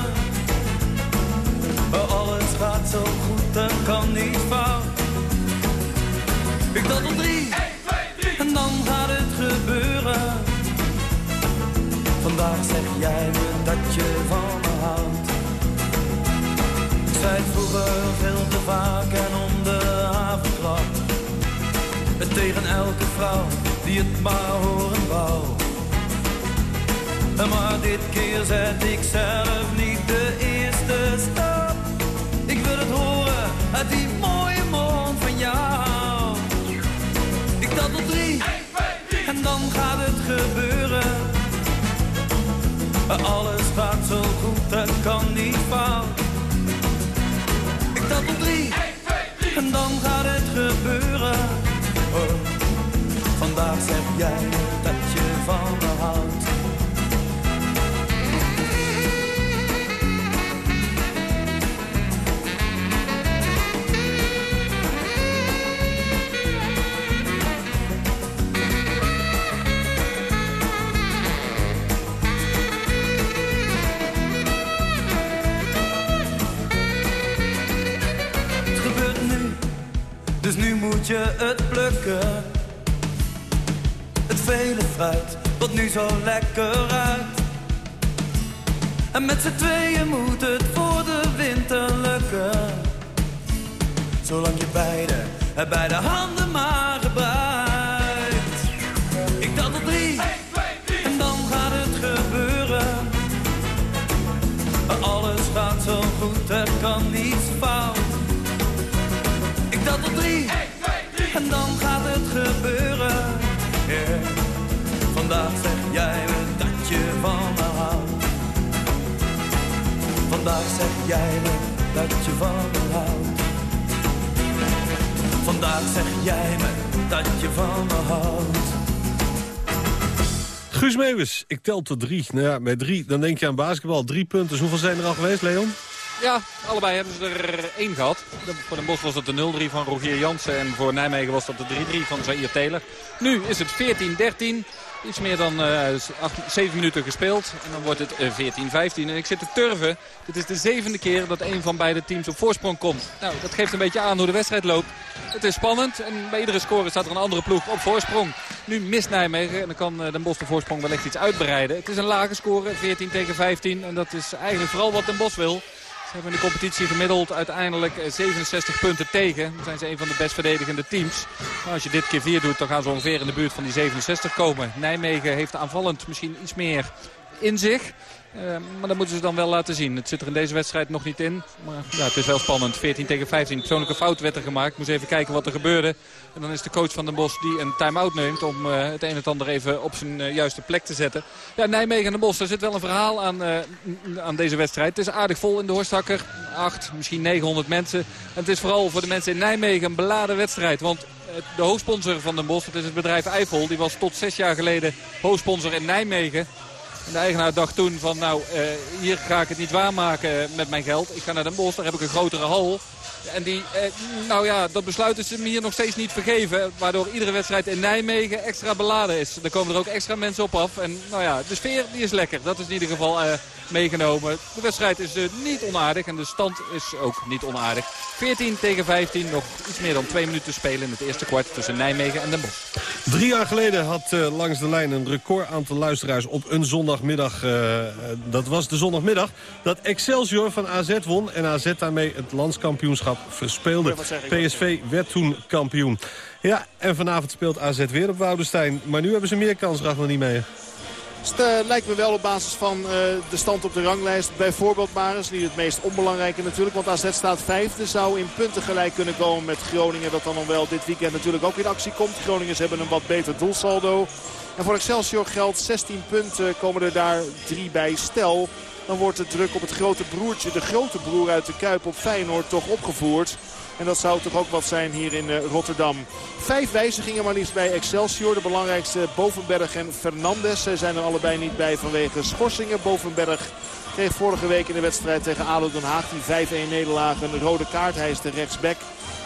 Oh, alles gaat zo goed, dat kan niet fout. Ik tot drie, en dan gaat het gebeuren. Vandaag zeg jij me dat je van me houdt. Ik zei vroeger veel te vaak en om de havenklap. Het tegen elke vrouw die het maar horen wou. Maar dit keer zet ik zelf niet de eerste stap. Ik wil het horen uit die mooie mond van jou. Ik tel tot drie, en dan gaat het gebeuren. Alles gaat zo goed, dat kan niet fout. Ik tel tot drie, en dan gaat het gebeuren. Oh, vandaag zeg jij dat je van me houdt. Je het plukken. Het vele fruit, wat nu zo lekker ruikt. En met z'n tweeën moet het voor de winter lukken. Zolang je beide, beide handen maar gebruikt. Ik tel tot drie, en dan gaat het gebeuren. Alles gaat zo goed, er kan niets fout. Ik tel tot drie, en dan gaat het gebeuren. Yeah. Vandaag zeg jij me dat je van me houdt. Vandaag zeg jij me dat je van me houdt. Vandaag zeg jij me dat je van me houdt. Guus Meeuwis, ik tel tot drie. Nou ja, bij drie, dan denk je aan basketbal. Drie punten. Dus hoeveel zijn er al geweest, Leon? Ja, allebei hebben ze er één gehad. Voor Den Bosch was het de 0-3 van Rogier Jansen. En voor Nijmegen was dat de 3-3 van Zaire Taylor. Nu is het 14-13. Iets meer dan eh, acht, 7 minuten gespeeld. En dan wordt het eh, 14-15. En ik zit te turven. Dit is de zevende keer dat een van beide teams op voorsprong komt. Nou, dat geeft een beetje aan hoe de wedstrijd loopt. Het is spannend. En bij iedere score staat er een andere ploeg op voorsprong. Nu mist Nijmegen. En dan kan eh, Den Bosch de voorsprong wellicht iets uitbreiden. Het is een lage score. 14 tegen 15. En dat is eigenlijk vooral wat Den Bosch wil. Ze hebben in de competitie gemiddeld uiteindelijk eh, 67 punten tegen. Dan zijn ze een van de best verdedigende teams. Als je dit keer 4 doet, dan gaan ze ongeveer in de buurt van die 67 komen. Nijmegen heeft aanvallend misschien iets meer in zich. Eh, maar dat moeten ze dan wel laten zien. Het zit er in deze wedstrijd nog niet in. Maar ja, het is wel spannend. 14 tegen 15. Persoonlijke fout werd er gemaakt. Moest even kijken wat er gebeurde. En dan is de coach van Den Bosch die een time-out neemt... om eh, het een en ander even op zijn eh, juiste plek te zetten. Ja, Nijmegen en Den Bosch, daar zit wel een verhaal aan, aan deze wedstrijd. Het is aardig vol in de Horsthakker. 8, misschien 900 mensen. En het is vooral voor de mensen in Nijmegen een beladen wedstrijd. Want de hoofdsponsor van Den Bosch, het is het bedrijf Eiffel... die was tot zes jaar geleden hoofdsponsor in Nijmegen... En de eigenaar dacht toen van nou, eh, hier ga ik het niet waarmaken met mijn geld. Ik ga naar Den Bosch, daar heb ik een grotere hal. En die, eh, nou ja, dat besluit is hem hier nog steeds niet vergeven. Waardoor iedere wedstrijd in Nijmegen extra beladen is. Er komen er ook extra mensen op af. En nou ja, de sfeer die is lekker. Dat is in ieder geval eh, meegenomen. De wedstrijd is niet onaardig en de stand is ook niet onaardig. 14 tegen 15, nog iets meer dan twee minuten spelen in het eerste kwart tussen Nijmegen en Den Bosch. Drie jaar geleden had eh, langs de lijn een record aantal luisteraars op een zondagmiddag. eh, eh, dat was de zondagmiddag dat Excelsior van AZ won. En AZ daarmee het landskampioenschap verspeelde. PSV werd toen kampioen. Ja, en vanavond speelt AZ weer op Woudenstein. Maar nu hebben ze meer kans, Ragnar niet mee. Het eh, lijkt me wel op basis van eh, de stand op de ranglijst. Bijvoorbeeld maar eens, niet het meest onbelangrijke natuurlijk. Want AZ staat vijfde, zou in punten gelijk kunnen komen met Groningen. Dat dan nog wel dit weekend natuurlijk ook in actie komt. Groningers hebben een wat beter doelsaldo. En voor Excelsior geldt 16 punten, komen er daar drie bij. Stel, dan wordt de druk op het grote broertje, de grote broer uit de Kuip op Feyenoord, toch opgevoerd. En dat zou toch ook wat zijn hier in eh, Rotterdam. Vijf wijzigingen maar liefst bij Excelsior. De belangrijkste Bovenberg en Fernandes. Zij zijn er allebei niet bij vanwege schorsingen. Bovenberg kreeg vorige week in de wedstrijd tegen ADO Den Haag die 5-1 nederlaag een rode kaart. Hij is de rechtsback.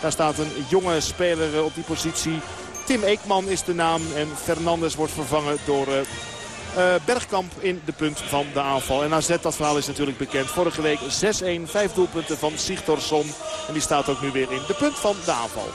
Daar staat een jonge speler eh, op die positie. Tim Eekman is de naam en Fernandes wordt vervangen door... Uh, uh, Bergkamp in de punt van de aanval. En AZ, dat verhaal is natuurlijk bekend. Vorige week 6-1, vijf doelpunten van Sigtorsson. En die staat ook nu weer in de punt van de aanval.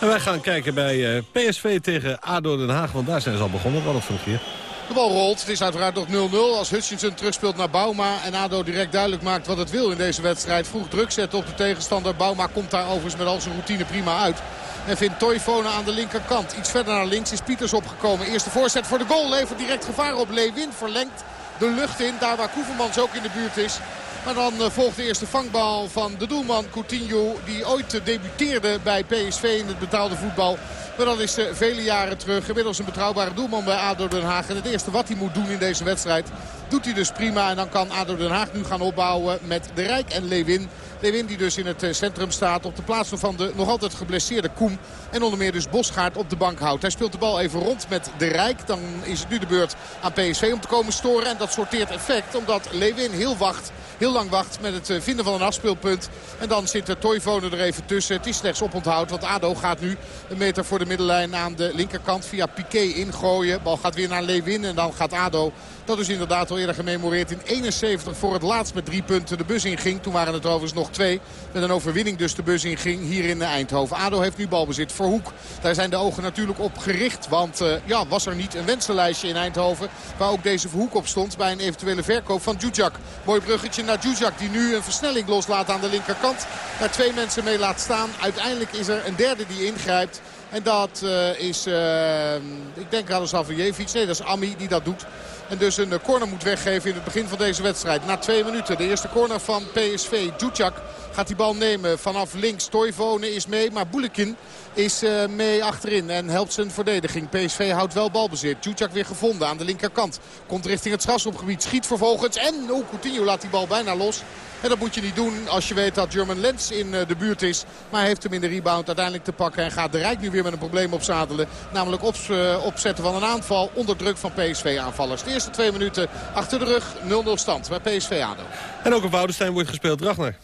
En wij gaan kijken bij uh, PSV tegen ADO Den Haag. Want daar zijn ze al begonnen. Wat het vroeg hier. De bal rolt. Het is uiteraard nog 0-0 als Hutchinson terugspeelt naar Bouma. En ADO direct duidelijk maakt wat het wil in deze wedstrijd. Vroeg druk zetten op de tegenstander. Bouma komt daar overigens met al zijn routine prima uit. En vindt Toyfone aan de linkerkant. Iets verder naar links is Pieters opgekomen. Eerste voorzet voor de goal. Levert direct gevaar op. Lewin verlengt de lucht in. Daar waar Koevermans ook in de buurt is. Maar dan uh, volgt de eerste vangbal van de doelman Coutinho. Die ooit uh, debuteerde bij PSV in het betaalde voetbal. Maar dat is vele jaren terug. Inmiddels een betrouwbare doelman bij ADO Den Haag. En het eerste wat hij moet doen in deze wedstrijd doet hij dus prima. En dan kan ADO Den Haag nu gaan opbouwen met De Rijk en Lewin. Lewin die dus in het centrum staat op de plaats van de nog altijd geblesseerde Koem. En onder meer dus Bosgaard op de bank houdt. Hij speelt de bal even rond met De Rijk. Dan is het nu de beurt aan PSV om te komen storen. En dat sorteert effect omdat Lewin heel wacht. Heel lang wacht met het vinden van een afspeelpunt. En dan zit de Toivonen er even tussen. Het is slechts oponthoud. Want ADO gaat nu een meter voor de middenlijn aan de linkerkant via Piqué ingooien. Bal gaat weer naar Lewin. En dan gaat ADO dat is inderdaad al eerder gememoreerd in 71 voor het laatst met drie punten de bus inging. Toen waren het overigens nog twee. Met een overwinning dus de bus inging hier in Eindhoven. ADO heeft nu balbezit voor Hoek. Daar zijn de ogen natuurlijk op gericht. Want uh, ja, was er niet een wensenlijstje in Eindhoven waar ook deze Hoek op stond bij een eventuele verkoop van Djudjak. Mooi bruggetje naar Djudjak die nu een versnelling loslaat aan de linkerkant. Daar twee mensen mee laat staan. Uiteindelijk is er een derde die ingrijpt. En dat uh, is, uh, ik denk Radosavljevic. Nee, dat is Ami die dat doet. En dus een corner moet weggeven in het begin van deze wedstrijd. Na twee minuten. De eerste corner van PSV. Djudjak gaat die bal nemen vanaf links. Toivonen is mee, maar Boulekin is uh, mee achterin en helpt zijn verdediging. PSV houdt wel balbezit. Djudjak weer gevonden aan de linkerkant. Komt richting het strafschopgebied. Schiet vervolgens. En oh, Coutinho laat die bal bijna los. En dat moet je niet doen als je weet dat German Lens in de buurt is. Maar hij heeft hem in de rebound uiteindelijk te pakken. En gaat de Rijk nu weer met een probleem opzadelen. Namelijk uh, opzetten van een aanval onder druk van PSV-aanvallers. De eerste twee minuten achter de rug. 0-0 stand bij PSV-ADO. En ook op Woudenstein wordt gespeeld. Ragnar.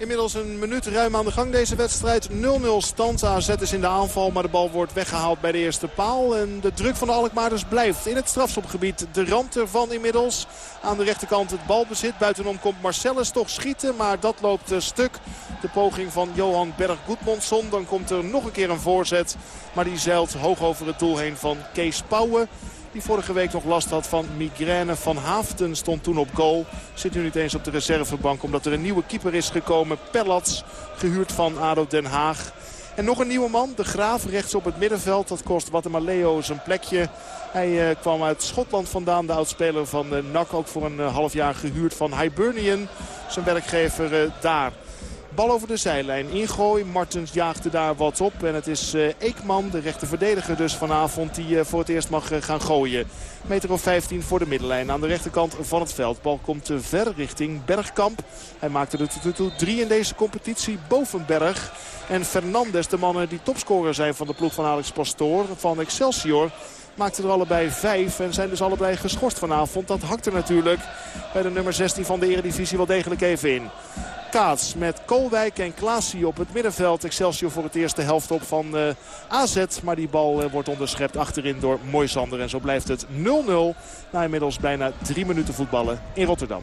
Inmiddels een minuut ruim aan de gang deze wedstrijd. 0-0 stand. AZ is in de aanval, maar de bal wordt weggehaald bij de eerste paal. En de druk van de Alkmaarders blijft in het strafschopgebied. De rand ervan inmiddels. Aan de rechterkant het balbezit. Buitenom komt Marcellus toch schieten, maar dat loopt stuk. De poging van Johan Berg-Goedmondsson. Dan komt er nog een keer een voorzet. Maar die zeilt hoog over het doel heen van Kees Pauwen. Die vorige week nog last had van migraine. Van Haften stond toen op goal. Zit nu niet eens op de reservebank omdat er een nieuwe keeper is gekomen. Pellats, gehuurd van ADO Den Haag. En nog een nieuwe man, de Graaf, rechts op het middenveld. Dat kost Guatemaleo zijn plekje. Hij uh, kwam uit Schotland vandaan, de oudspeler van uh, NAC. Ook voor een uh, half jaar gehuurd van Hibernian, zijn werkgever daar. Bal over de zijlijn. Ingooi. Martens jaagde daar wat op. En het is uh, Eekman, de rechter verdediger dus vanavond, die uh, voor het eerst mag uh, gaan gooien. Meter of 15 voor de middenlijn aan de rechterkant van het veld. Bal komt ver richting Bergkamp. Hij maakte er tot nu drie in deze competitie. Bovenberg en Fernandes, de mannen die topscorer zijn van de ploeg van Alex Pastoor van Excelsior maakten er allebei vijf en zijn dus allebei geschorst vanavond. Dat hakt er natuurlijk bij de nummer 16 van de Eredivisie wel degelijk even in. Kaats met Koolwijk en Klaasie op het middenveld. Excelsior voor het eerste helft op van uh, AZ. Maar die bal uh, wordt onderschept achterin door Moisander. En zo blijft het 0-0 na inmiddels bijna drie minuten voetballen in Rotterdam.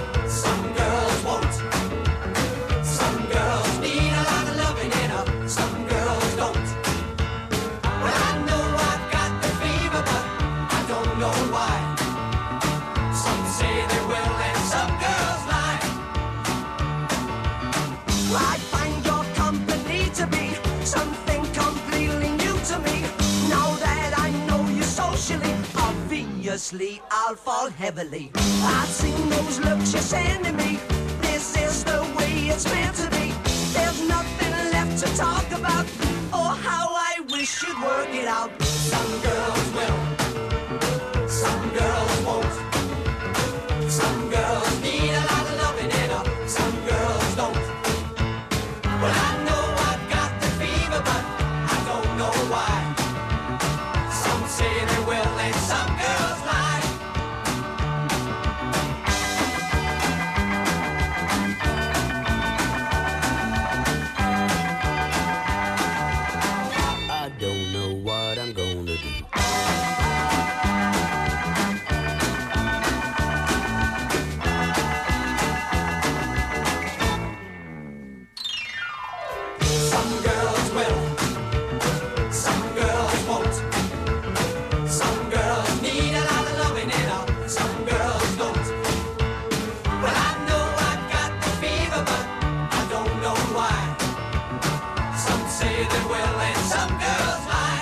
obviously I'll fall heavily. I've seen those looks you're sending me. This is the way it's meant to be. There's nothing left to talk about. Oh, how I wish you'd work it out. Some girls Some girls lie.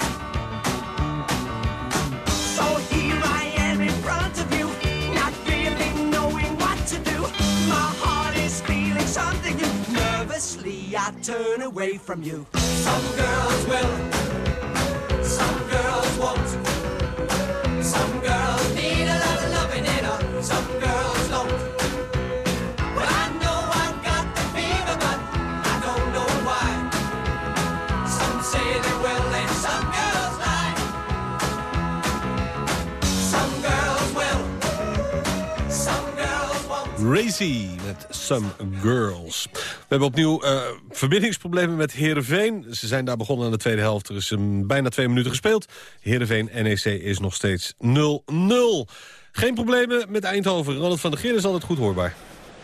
So here I am in front of you, not really knowing what to do. My heart is feeling something new. Nervously, I turn away from you. Some girls will, some girls won't. Some girls need a lot of loving in her, some girls Racy met Some Girls. We hebben opnieuw eh, verbindingsproblemen met Heerenveen. Ze zijn daar begonnen aan de tweede helft. Er is bijna twee minuten gespeeld. Heerenveen-NEC is nog steeds 0-0. Geen problemen met Eindhoven. Ronald van der Geer is altijd goed hoorbaar.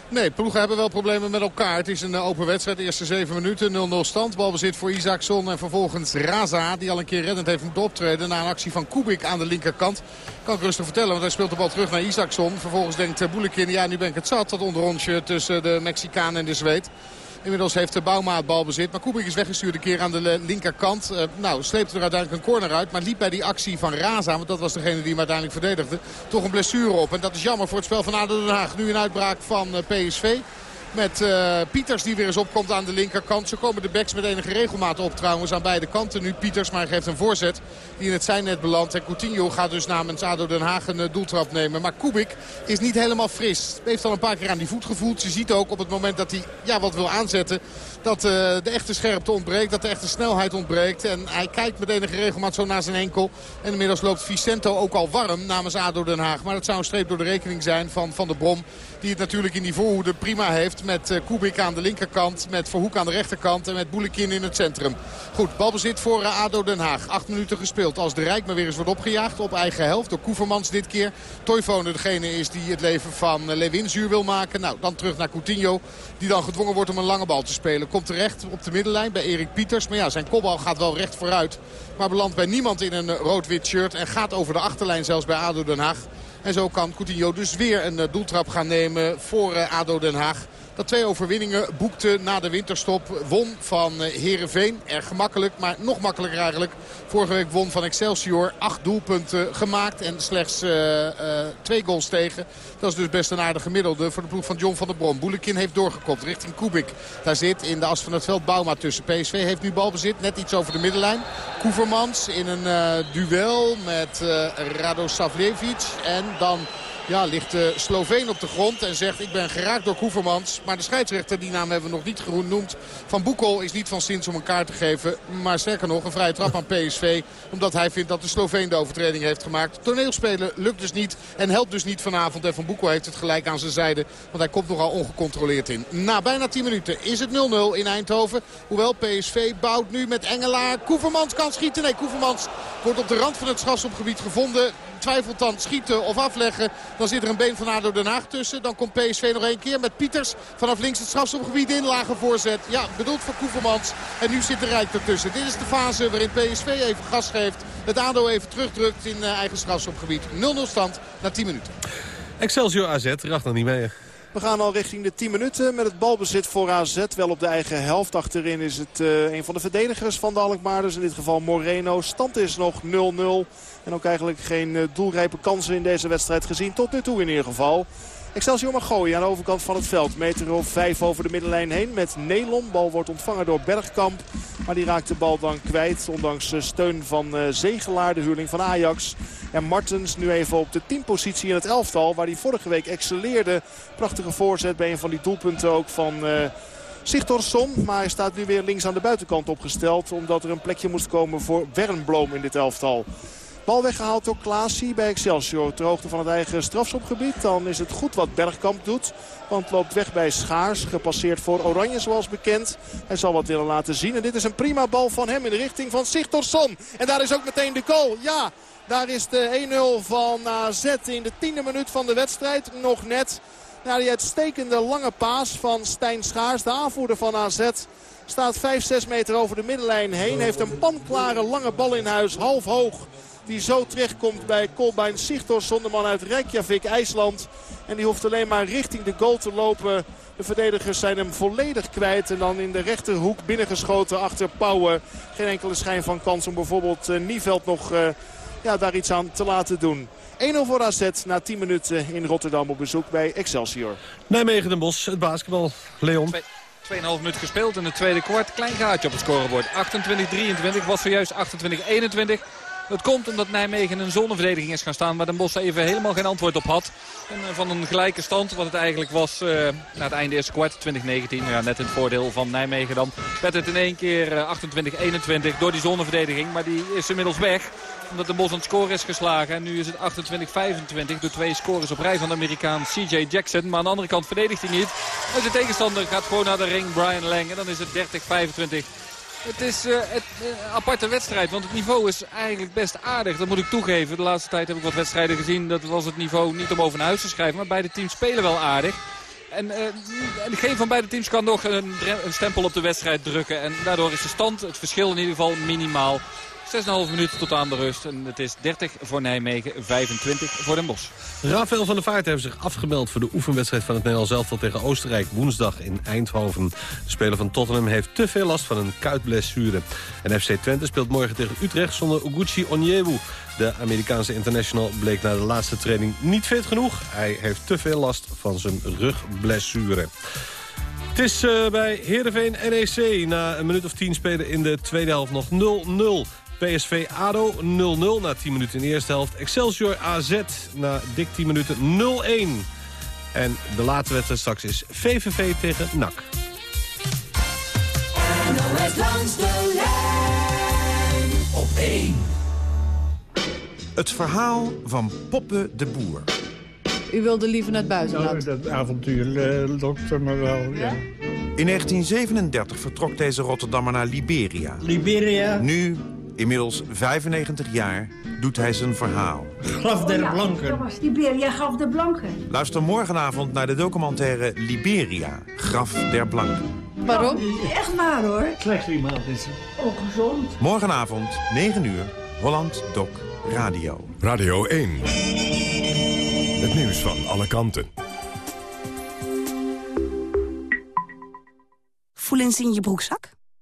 Nee, ploegen hebben wel problemen met elkaar. Het is een eh, open wedstrijd. De eerste zeven minuten 0-0 stand. Balbezit voor Isaacson en vervolgens Raza. Die al een keer reddend heeft moeten optreden na een actie van Kubik aan de linkerkant. Kan ik rustig vertellen, want hij speelt de bal terug naar Isaacson. Vervolgens denkt eh, Boelekin, ja nu ben ik het zat. Dat onderrondje tussen de Mexicaan en de Zweed. Inmiddels heeft de Bouma het balbezit. Maar Kubik is weggestuurd een keer aan de linkerkant. Eh, nou, sleepte er uiteindelijk een corner uit. Maar liep bij die actie van Raza, want dat was degene die hem uiteindelijk verdedigde, toch een blessure op. En dat is jammer voor het spel van ADO Den Haag. Nu een uitbraak van eh, PSV. Met eh, Pieters die weer eens opkomt aan de linkerkant. Zo komen de backs met enige regelmaat op trouwens aan beide kanten. Nu Pieters, maar geeft een voorzet die in het zijnet belandt. En Coutinho gaat dus namens ADO Den Haag een eh, doeltrap nemen. Maar Kubik is niet helemaal fris. Heeft al een paar keer aan die voet gevoeld. Je ziet ook op het moment dat hij ja, wat wil aanzetten... dat eh, de echte scherpte ontbreekt, dat de echte snelheid ontbreekt. En hij kijkt met enige regelmaat zo naar zijn enkel. En inmiddels loopt Vicento ook al warm namens ADO Den Haag. Maar dat zou een streep door de rekening zijn van Van der Brom... die het natuurlijk in die voorhoede prima heeft... met eh, Kubik aan de linkerkant, met Verhoek aan de rechterkant... en met Boelekin in het centrum. Goed, balbezit voor eh, ADO Den Haag. Acht minuten gespeeld. Als de Rijk maar weer eens wordt opgejaagd op eigen helft... door Koevermans dit keer. Toivonen degene is die het leven van Lewin zuur wil maken. Nou, dan terug naar Coutinho. Die dan gedwongen wordt om een lange bal te spelen. Komt terecht op de middenlijn bij Erik Pieters. Maar ja, zijn kopbal gaat wel recht vooruit. Maar belandt bij niemand in een eh, rood-wit shirt. En gaat over de achterlijn zelfs bij ADO Den Haag. En zo kan Coutinho dus weer een eh, doeltrap gaan nemen voor eh, ADO Den Haag. Dat twee overwinningen boekte na de winterstop. Won van Herenveen. Erg gemakkelijk, maar nog makkelijker eigenlijk. Vorige week won van Excelsior. Acht doelpunten gemaakt en slechts uh, uh, twee goals tegen. Dat is dus best een aardig gemiddelde voor de ploeg van John van der Brom. Boelekin heeft doorgekopt richting Kubik. Daar zit in de as van het veld Bouma tussen. PSV heeft nu balbezit, net iets over de middenlijn. Koevermans in een duel met Rado Savlevic. En dan Ja, ligt de Sloveen op de grond en zegt ik ben geraakt door Koevermans. Maar de scheidsrechter, die naam hebben we nog niet genoemd, van Boekel is niet van sinds om een kaart te geven. Maar sterker nog, een vrije trap aan PSV. Omdat hij vindt dat de Sloveen de overtreding heeft gemaakt. Toneelspelen lukt dus niet en helpt dus niet vanavond. En Van Boekel heeft het gelijk aan zijn zijde. Want hij komt nogal ongecontroleerd in. Na bijna 10 minuten is het 0-0 in Eindhoven. Hoewel PSV bouwt nu met Engelaar. Koevermans kan schieten. Nee, Koevermans wordt op de rand van het strafschopgebied gevonden twijfelt dan schieten of afleggen. Dan zit er een been van ADO Den Haag tussen. Dan komt PSV nog één keer met Pieters vanaf links het strafschopgebied in. Lage voorzet. Ja, bedoeld voor Koevermans. En nu zit de Rijk ertussen. Dit is de fase waarin PSV even gas geeft. Het ADO even terugdrukt in uh, eigen strafschopgebied. 0-0 stand na 10 minuten. Excelsior AZ, racht nog niet mee. We gaan al richting de 10 minuten met het balbezit voor AZ. Wel op de eigen helft. Achterin is het uh, een van de verdedigers van de Alkmaarders. In dit geval Moreno. Stand is nog 0-0. En ook eigenlijk geen uh, doelrijpe kansen in deze wedstrijd gezien. Tot nu toe in ieder geval. Excelsior mag gooien aan de overkant van het veld. Meter of vijf over de middenlijn heen met Nelon. Bal wordt ontvangen door Bergkamp. Maar die raakt de bal dan kwijt. Ondanks steun van uh, Zegelaar, de huurling van Ajax. En Martens nu even op de teampositie in het elftal. Waar hij vorige week excelleerde. Prachtige voorzet bij een van die doelpunten ook van... Uh, Sigtorsson, maar hij staat nu weer links aan de buitenkant opgesteld. Omdat er een plekje moest komen voor Wernbloem in dit elftal. Bal weggehaald door Klaasie bij Excelsior. Ter hoogte van het eigen strafschopgebied. Dan is het goed wat Bergkamp doet. Want loopt weg bij Schaars. Gepasseerd voor Oranje zoals bekend. Hij zal wat willen laten zien. En dit is een prima bal van hem in de richting van Sigtorsson. En daar is ook meteen de goal. Ja, daar is de 1-0 van AZ in de tiende minuut van de wedstrijd. Nog net. Ja, die uitstekende lange paas van Stijn Schaars. De aanvoerder van AZ. Staat 5-6 meter over de middenlijn heen. Heeft een panklare lange bal in huis. Half hoog die zo terechtkomt bij Kolbein Sigtorsson, de man uit Reykjavik, IJsland. En die hoeft alleen maar richting de goal te lopen. De verdedigers zijn hem volledig kwijt. En dan in de rechterhoek binnengeschoten achter Pauwen. Geen enkele schijn van kans om bijvoorbeeld uh, Nieveld nog uh, ja, daar iets aan te laten doen. 1-0 voor AZ na 10 minuten in Rotterdam op bezoek bij Excelsior. Nijmegen Den Bosch, het basketbal. Leon. 2,5 minuut gespeeld in het tweede kwart. Klein gaatje op het scorebord. 28-23 was zojuist 28-21. Dat komt omdat Nijmegen een zonneverdediging is gaan staan... waar Den Bosch even helemaal geen antwoord op had. En uh, van een gelijke stand, wat het eigenlijk was uh, na het einde eerste kwart, 2019. Ja, net in het voordeel van Nijmegen dan. Werd het in één keer uh, 28-21 door die zonneverdediging. Maar die is inmiddels weg omdat de Bos aan het scoren is geslagen. En nu is het 28-25 door twee scores op rij van de Amerikaan CJ Jackson. Maar aan de andere kant verdedigt hij niet. En zijn tegenstander gaat gewoon naar de ring, Brian Lang. En dan is het 30-25. Het is uh, het, uh, aparte wedstrijd, want het niveau is eigenlijk best aardig. Dat moet ik toegeven. De laatste tijd heb ik wat wedstrijden gezien. Dat was het niveau niet om over naar huis te schrijven. Maar beide teams spelen wel aardig. En, uh, en geen van beide teams kan nog een, een stempel op de wedstrijd drukken. En daardoor is de stand, het verschil in ieder geval minimaal. 6,5 minuten tot aan de rust. En het is 30 voor Nijmegen, 25 voor Den Bosch. Rafael van der Vaart heeft zich afgemeld voor de oefenwedstrijd van het Nederlands elftal tegen Oostenrijk woensdag in Eindhoven. De speler van Tottenham heeft te veel last van een kuitblessure. En FC Twente speelt morgen tegen Utrecht zonder Oguchi Onyewu. De Amerikaanse international bleek na de laatste training niet fit genoeg. Hij heeft te veel last van zijn rugblessure. Het is uh, bij Heerenveen NEC na een minuut of tien spelen in de tweede helft nog 0-0. PSV ADO 0-0 na 10 minuten in de eerste helft. Excelsior AZ na dik 10 minuten 0-1. En de laatste wedstrijd straks is VVV tegen NAC. NOS langs de lijn op 1. Het verhaal van Poppe de Boer. U wilde liever naar het buitenland? Nou, dat avontuur uh, lokte me wel, ja. In 1937 vertrok deze Rotterdammer naar Liberia. Liberia? Nu, inmiddels 95 jaar, doet hij zijn verhaal. Graf der Blanken. Dat was Liberia, Graf der Blanken. Luister morgenavond naar de documentaire Liberia, Graf der Blanken. Waarom? Echt waar hoor. Slecht klimaat is het. Ongezond. Morgenavond, 9 uur, Holland Doc Radio. Radio 1. Het nieuws van alle kanten. Voelen ze in je broekzak?